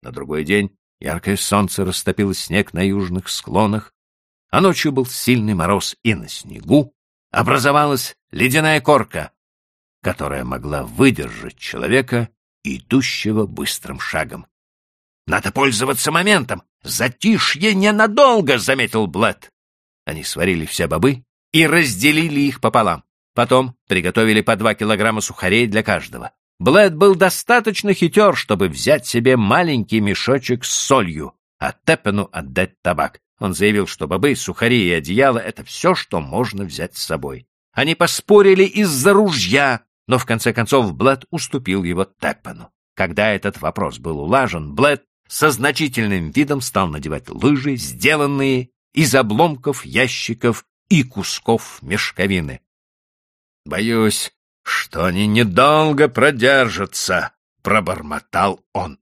На другой день яркое солнце растопило снег на южных склонах, а ночью был сильный мороз, и на снегу образовалась ледяная корка, которая могла выдержать человека, идущего быстрым шагом. — Надо пользоваться моментом. Затишье ненадолго, — заметил Блэд. Они сварили все бобы и разделили их пополам. Потом приготовили по два килограмма сухарей для каждого. Блэд был достаточно хитер, чтобы взять себе маленький мешочек с солью, а Теппену отдать табак. Он заявил, что бобы, сухари и одеяло — это все, что можно взять с собой. Они поспорили из-за ружья, но в конце концов Блэд уступил его Теппену. Когда этот вопрос был улажен, Блэд со значительным видом стал надевать лыжи, сделанные из обломков ящиков и кусков мешковины. Боюсь, что они недолго продержатся, — пробормотал он.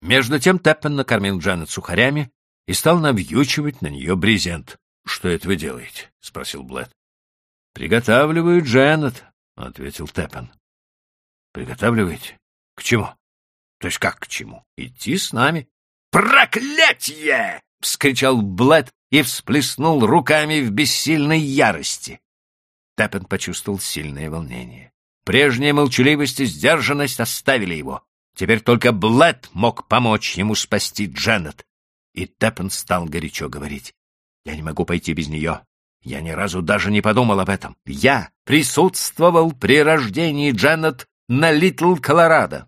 Между тем Теппен накормил Джанет сухарями и стал навьючивать на нее брезент. — Что это вы делаете? — спросил Блэд. — Приготавливаю Джанет, — ответил Теппен. — Приготавливаете? К чему? То есть как к чему? Идти с нами. — Проклятье! — вскричал Блэд и всплеснул руками в бессильной ярости. Таппин почувствовал сильное волнение. Прежняя молчаливость и сдержанность оставили его. Теперь только Блэд мог помочь ему спасти Дженнет. И Тэппен стал горячо говорить. «Я не могу пойти без нее. Я ни разу даже не подумал об этом. Я присутствовал при рождении Дженнет на Литл Колорадо,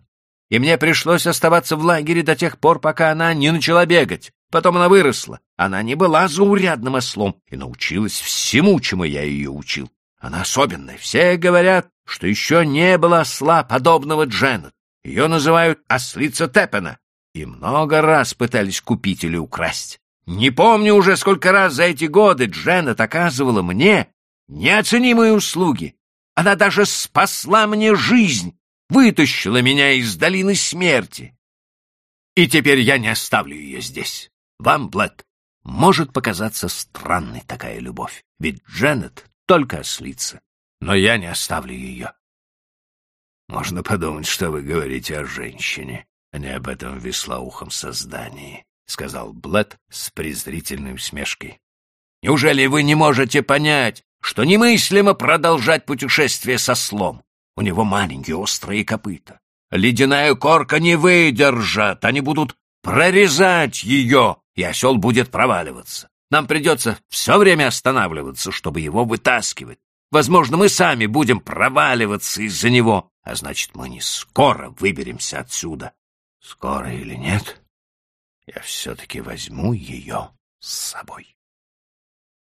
и мне пришлось оставаться в лагере до тех пор, пока она не начала бегать. Потом она выросла. Она не была заурядным ослом и научилась всему, чему я ее учил. Она особенная. Все говорят, что еще не было осла, подобного Дженнет. Ее называют ослица Теппена. И много раз пытались купить или украсть. Не помню уже, сколько раз за эти годы Дженнет оказывала мне неоценимые услуги. Она даже спасла мне жизнь, вытащила меня из долины смерти. И теперь я не оставлю ее здесь. Вам, Блэд, может показаться странной такая любовь, ведь Дженнет только ослица, но я не оставлю ее. Можно подумать, что вы говорите о женщине, а не об этом веслоухом создании. — сказал Блэд с презрительной усмешкой. «Неужели вы не можете понять, что немыслимо продолжать путешествие со слом? У него маленькие острые копыта. Ледяная корка не выдержат, они будут прорезать ее, и осел будет проваливаться. Нам придется все время останавливаться, чтобы его вытаскивать. Возможно, мы сами будем проваливаться из-за него, а значит, мы не скоро выберемся отсюда. Скоро или нет?» я все-таки возьму ее с собой.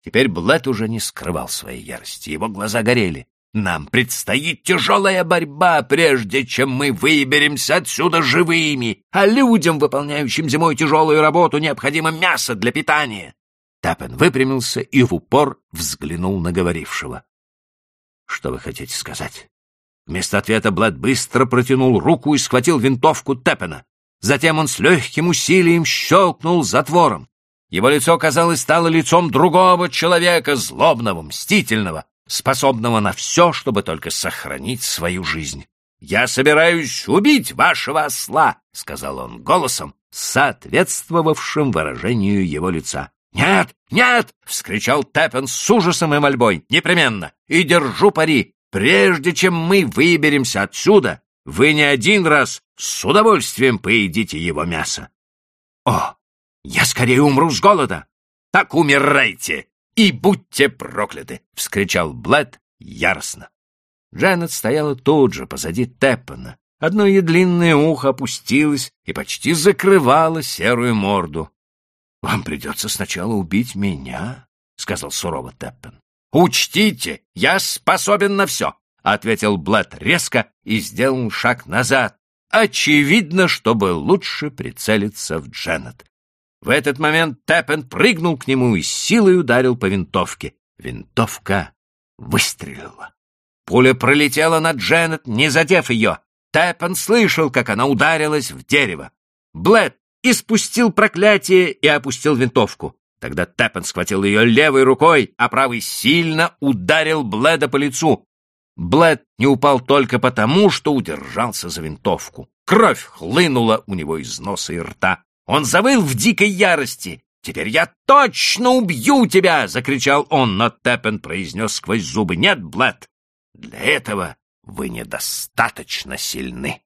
Теперь Блэт уже не скрывал своей ярости, его глаза горели. Нам предстоит тяжелая борьба, прежде чем мы выберемся отсюда живыми, а людям, выполняющим зимой тяжелую работу, необходимо мясо для питания. Таппен выпрямился и в упор взглянул на говорившего. — Что вы хотите сказать? Вместо ответа Блэд быстро протянул руку и схватил винтовку Теппена. Затем он с легким усилием щелкнул затвором. Его лицо, казалось, стало лицом другого человека, злобного, мстительного, способного на все, чтобы только сохранить свою жизнь. «Я собираюсь убить вашего осла», — сказал он голосом, соответствовавшим выражению его лица. «Нет, нет!» — вскричал Тэппен с ужасом и мольбой. «Непременно! И держу пари! Прежде чем мы выберемся отсюда, вы не один раз с удовольствием поедите его мясо. О, я скорее умру с голода. Так умирайте и будьте прокляты! — вскричал Блэд яростно. Джанет стояла тут же, позади Теппана. Одно ее длинное ухо опустилось и почти закрывало серую морду. — Вам придется сначала убить меня, — сказал сурово Теппен. — Учтите, я способен на все. — ответил Блэд резко и сделал шаг назад. Очевидно, чтобы лучше прицелиться в Дженнет. В этот момент Тэппен прыгнул к нему и силой ударил по винтовке. Винтовка выстрелила. Пуля пролетела над Дженнет, не задев ее. Тэппен слышал, как она ударилась в дерево. Блэд испустил проклятие и опустил винтовку. Тогда Тэппен схватил ее левой рукой, а правый сильно ударил Блэда по лицу. Блэд не упал только потому, что удержался за винтовку. Кровь хлынула у него из носа и рта. Он завыл в дикой ярости. «Теперь я точно убью тебя!» — закричал он, но Тэппен произнес сквозь зубы. «Нет, Блэд, для этого вы недостаточно сильны».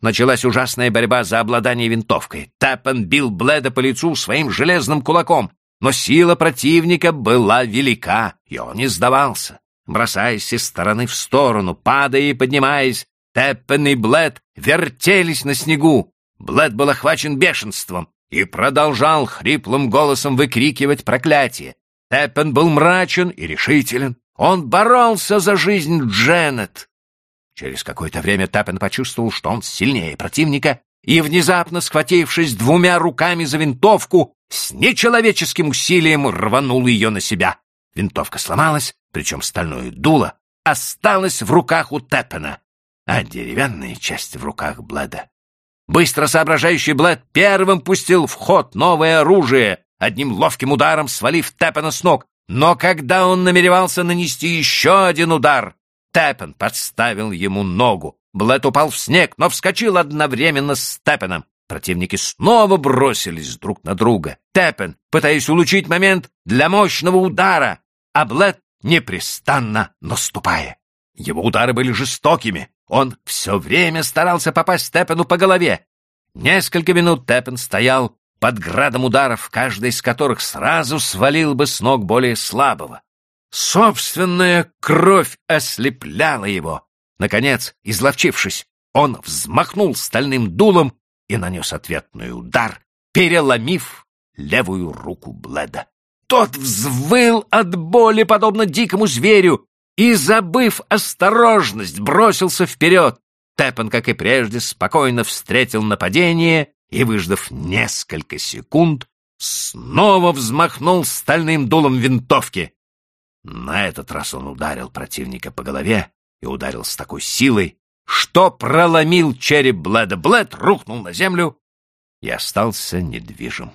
Началась ужасная борьба за обладание винтовкой. Тэппен бил Блэда по лицу своим железным кулаком, но сила противника была велика, и он не сдавался бросаясь из стороны в сторону, падая и поднимаясь. Теппен и Блэд вертелись на снегу. Блэд был охвачен бешенством и продолжал хриплым голосом выкрикивать проклятие. Теппен был мрачен и решителен. Он боролся за жизнь Дженнет. Через какое-то время Теппен почувствовал, что он сильнее противника, и, внезапно схватившись двумя руками за винтовку, с нечеловеческим усилием рванул ее на себя. Винтовка сломалась, причем стальное дуло осталось в руках у Теппена, а деревянная часть в руках Блэда. Быстро соображающий Блэд первым пустил в ход новое оружие, одним ловким ударом свалив Теппена с ног. Но когда он намеревался нанести еще один удар, Теппен подставил ему ногу. Блэд упал в снег, но вскочил одновременно с Теппеном. Противники снова бросились друг на друга. Теппен, пытаясь улучшить момент для мощного удара, а Блэд непрестанно наступая. Его удары были жестокими. Он все время старался попасть Теппену по голове. Несколько минут Теппен стоял под градом ударов, каждый из которых сразу свалил бы с ног более слабого. Собственная кровь ослепляла его. Наконец, изловчившись, он взмахнул стальным дулом и нанес ответный удар, переломив левую руку Бледа. Тот взвыл от боли, подобно дикому зверю, и, забыв осторожность, бросился вперед. Теппен, как и прежде, спокойно встретил нападение и, выждав несколько секунд, снова взмахнул стальным дулом винтовки. На этот раз он ударил противника по голове и ударил с такой силой, что проломил череп Блэда. Блэд рухнул на землю и остался недвижим.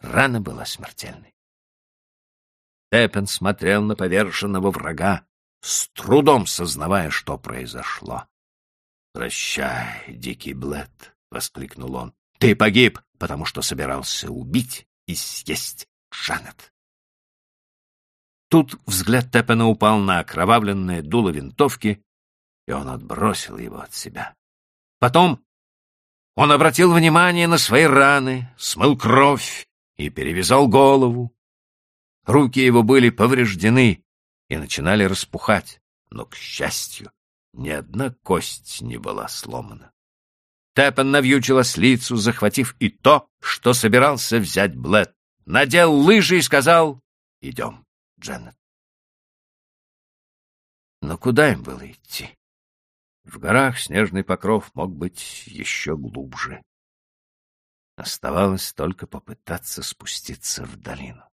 Рана была смертельной. Эппен смотрел на поверженного врага, с трудом сознавая, что произошло. «Прощай, дикий Блэд!» — воскликнул он. «Ты погиб, потому что собирался убить и съесть Джанет!» Тут взгляд Теппена упал на окровавленное дуло винтовки, и он отбросил его от себя. Потом он обратил внимание на свои раны, смыл кровь и перевязал голову. Руки его были повреждены и начинали распухать, но, к счастью, ни одна кость не была сломана. Теппен навьючил ослицу, захватив и то, что собирался взять Блэд, надел лыжи и сказал «Идем». Дженнет. Но куда им было идти? В горах снежный покров мог быть еще глубже. Оставалось только попытаться спуститься в долину.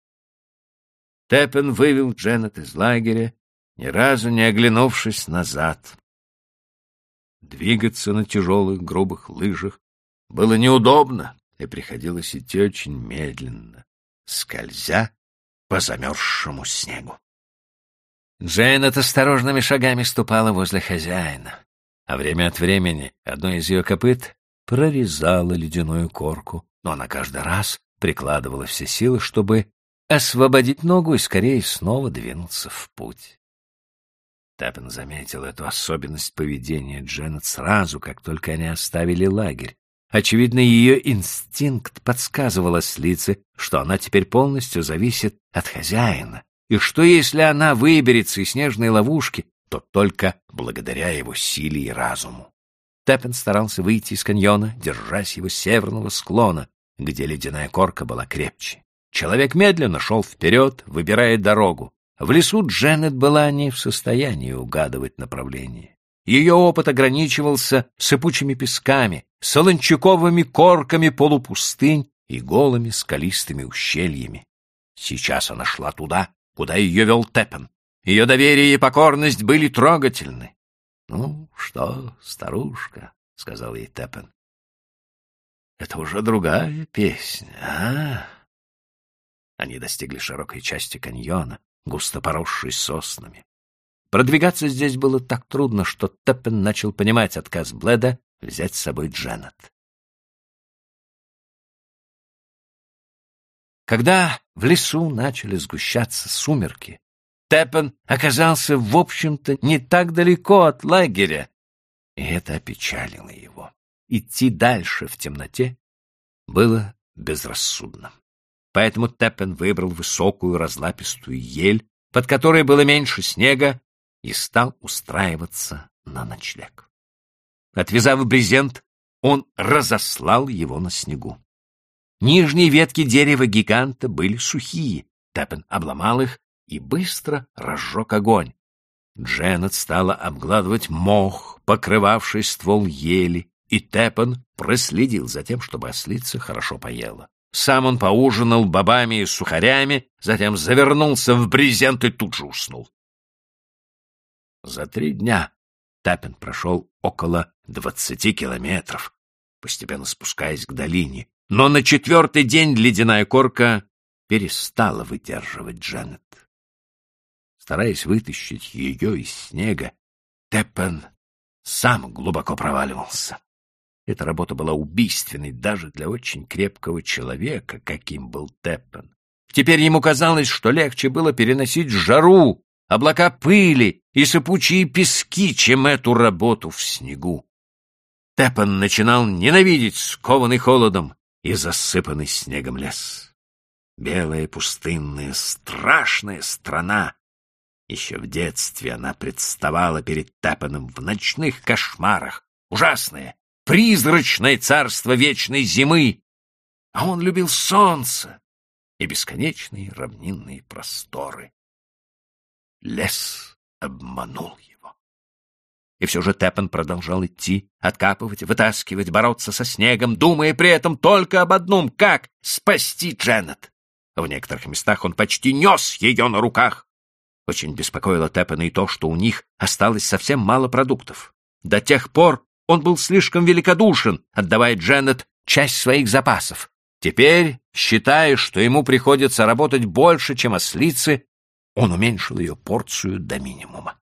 Теппен вывел Дженнет из лагеря, ни разу не оглянувшись назад. Двигаться на тяжелых грубых лыжах было неудобно, и приходилось идти очень медленно, скользя по замерзшему снегу. Джейнет осторожными шагами ступала возле хозяина, а время от времени одно из ее копыт прорезало ледяную корку, но она каждый раз прикладывала все силы, чтобы освободить ногу и скорее снова двинуться в путь. Таппин заметил эту особенность поведения Дженнет сразу, как только они оставили лагерь, Очевидно, ее инстинкт подсказывал ослице, что она теперь полностью зависит от хозяина, и что если она выберется из снежной ловушки, то только благодаря его силе и разуму. Тэппин старался выйти из каньона, держась его северного склона, где ледяная корка была крепче. Человек медленно шел вперед, выбирая дорогу. В лесу Дженнет была не в состоянии угадывать направление. Ее опыт ограничивался сыпучими песками, солончаковыми корками полупустынь и голыми скалистыми ущельями. Сейчас она шла туда, куда ее вел Теппен. Ее доверие и покорность были трогательны. — Ну что, старушка, — сказал ей Теппен, — это уже другая песня, а? Они достигли широкой части каньона, густо поросшей соснами. Продвигаться здесь было так трудно, что Теппен начал понимать отказ Бледа взять с собой Дженнет. Когда в лесу начали сгущаться сумерки, Теппен оказался, в общем-то, не так далеко от лагеря, и это опечалило его. Идти дальше в темноте было безрассудно. Поэтому Теппен выбрал высокую разлапистую ель, под которой было меньше снега, и стал устраиваться на ночлег. Отвязав брезент, он разослал его на снегу. Нижние ветки дерева-гиганта были сухие, Теппен обломал их и быстро разжег огонь. Дженнет стала обгладывать мох, покрывавший ствол ели, и Теппен проследил за тем, чтобы ослица хорошо поела. Сам он поужинал бобами и сухарями, затем завернулся в брезент и тут же уснул. За три дня Таппин прошел около двадцати километров, постепенно спускаясь к долине. Но на четвертый день ледяная корка перестала выдерживать Джанет. Стараясь вытащить ее из снега, Теппен сам глубоко проваливался. Эта работа была убийственной даже для очень крепкого человека, каким был Теппен. Теперь ему казалось, что легче было переносить жару, облака пыли и сыпучие пески, чем эту работу в снегу. Теппен начинал ненавидеть скованный холодом и засыпанный снегом лес. Белая, пустынная, страшная страна. Еще в детстве она представала перед Теппеном в ночных кошмарах. Ужасное, призрачное царство вечной зимы. А он любил солнце и бесконечные равнинные просторы. Лес обманул его. И все же Теппен продолжал идти, откапывать, вытаскивать, бороться со снегом, думая при этом только об одном — как спасти Дженнет. В некоторых местах он почти нес ее на руках. Очень беспокоило Теппена и то, что у них осталось совсем мало продуктов. До тех пор он был слишком великодушен, отдавая Дженнет часть своих запасов. Теперь, считая, что ему приходится работать больше, чем ослицы, он уменьшил ее порцию до минимума.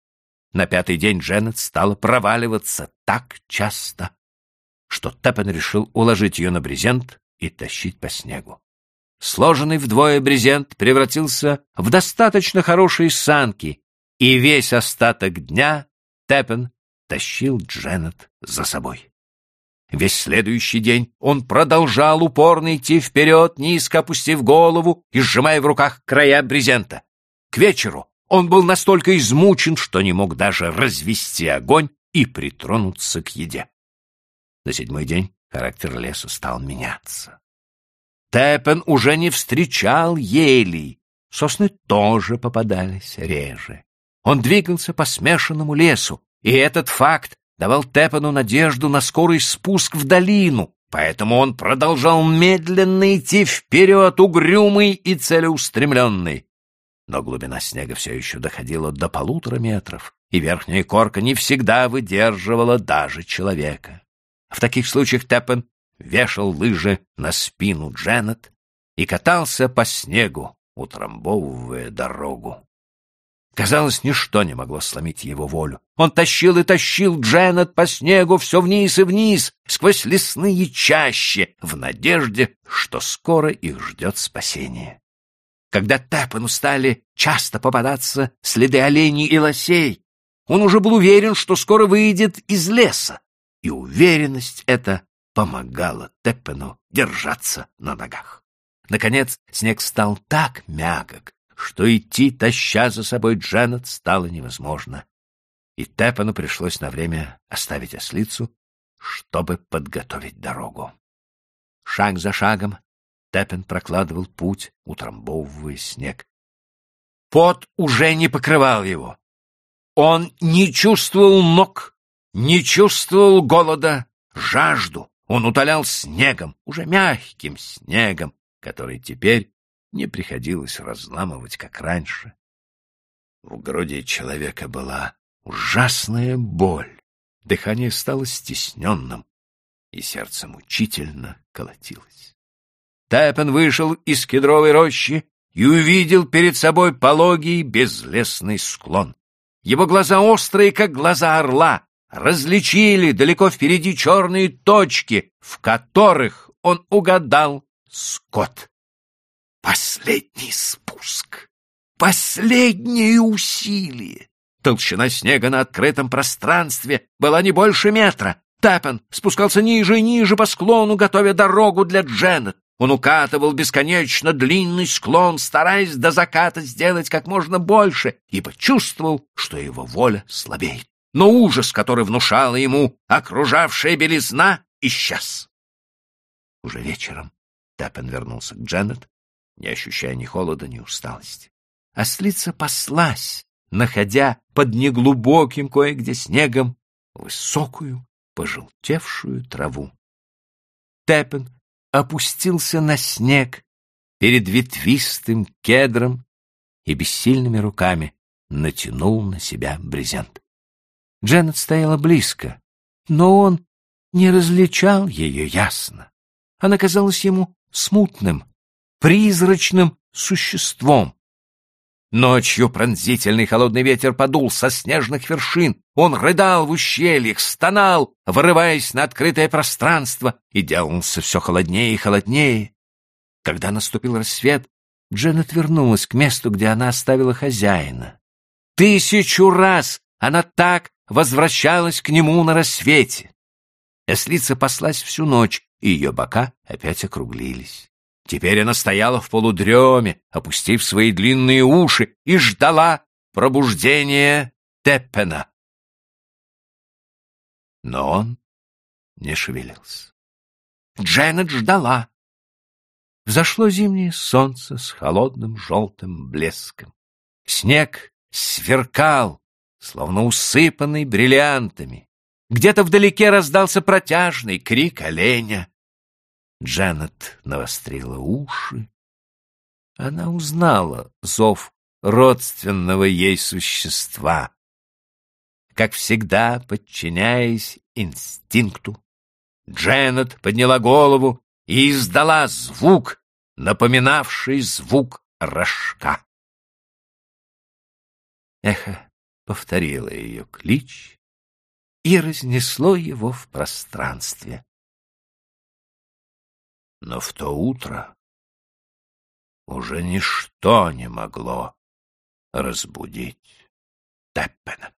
На пятый день Дженнет стала проваливаться так часто, что Теппен решил уложить ее на брезент и тащить по снегу. Сложенный вдвое брезент превратился в достаточно хорошие санки, и весь остаток дня Теппен тащил Дженнет за собой. Весь следующий день он продолжал упорно идти вперед, низко опустив голову и сжимая в руках края брезента. К вечеру он был настолько измучен, что не мог даже развести огонь и притронуться к еде. На седьмой день характер леса стал меняться. Теппен уже не встречал елей, сосны тоже попадались реже. Он двигался по смешанному лесу, и этот факт давал Теппену надежду на скорый спуск в долину, поэтому он продолжал медленно идти вперед, угрюмый и целеустремленный но глубина снега все еще доходила до полутора метров, и верхняя корка не всегда выдерживала даже человека. В таких случаях Теппен вешал лыжи на спину Дженнет и катался по снегу, утрамбовывая дорогу. Казалось, ничто не могло сломить его волю. Он тащил и тащил Дженнет по снегу все вниз и вниз, сквозь лесные чащи, в надежде, что скоро их ждет спасение когда Теппену стали часто попадаться следы оленей и лосей, он уже был уверен, что скоро выйдет из леса, и уверенность эта помогала Теппену держаться на ногах. Наконец снег стал так мягок, что идти, таща за собой Дженнет, стало невозможно, и Теппену пришлось на время оставить ослицу, чтобы подготовить дорогу. Шаг за шагом Теппен прокладывал путь, утрамбовывая снег. Пот уже не покрывал его. Он не чувствовал ног, не чувствовал голода, жажду. Он утолял снегом, уже мягким снегом, который теперь не приходилось разламывать, как раньше. В груди человека была ужасная боль, дыхание стало стесненным, и сердце мучительно колотилось. Тэппен вышел из кедровой рощи и увидел перед собой пологий безлесный склон. Его глаза острые, как глаза орла, различили далеко впереди черные точки, в которых он угадал скот. Последний спуск, последнее усилие. Толщина снега на открытом пространстве была не больше метра. Таппен спускался ниже и ниже по склону, готовя дорогу для Дженнет. Он укатывал бесконечно длинный склон, стараясь до заката сделать как можно больше, ибо чувствовал, что его воля слабеет. Но ужас, который внушала ему окружавшая белизна, исчез. Уже вечером Таппен вернулся к Дженнет, не ощущая ни холода, ни усталости. Ослица паслась, находя под неглубоким кое-где снегом высокую, пожелтевшую траву. Теппен опустился на снег перед ветвистым кедром и бессильными руками натянул на себя брезент. Дженнет стояла близко, но он не различал ее ясно. Она казалась ему смутным, призрачным существом, Ночью пронзительный холодный ветер подул со снежных вершин. Он рыдал в ущельях, стонал, вырываясь на открытое пространство, и делался все холоднее и холоднее. Когда наступил рассвет, Дженнет вернулась к месту, где она оставила хозяина. Тысячу раз она так возвращалась к нему на рассвете. Ослица паслась всю ночь, и ее бока опять округлились. Теперь она стояла в полудреме, опустив свои длинные уши, и ждала пробуждения Теппена. Но он не шевелился. Дженнет ждала. Взошло зимнее солнце с холодным желтым блеском. Снег сверкал, словно усыпанный бриллиантами. Где-то вдалеке раздался протяжный крик оленя. Джанет навострила уши. Она узнала зов родственного ей существа. Как всегда, подчиняясь инстинкту, Дженнет подняла голову и издала звук, напоминавший звук рожка. Эхо повторило ее клич и разнесло его в пространстве. Но в то утро уже ничто не могло разбудить Теппена.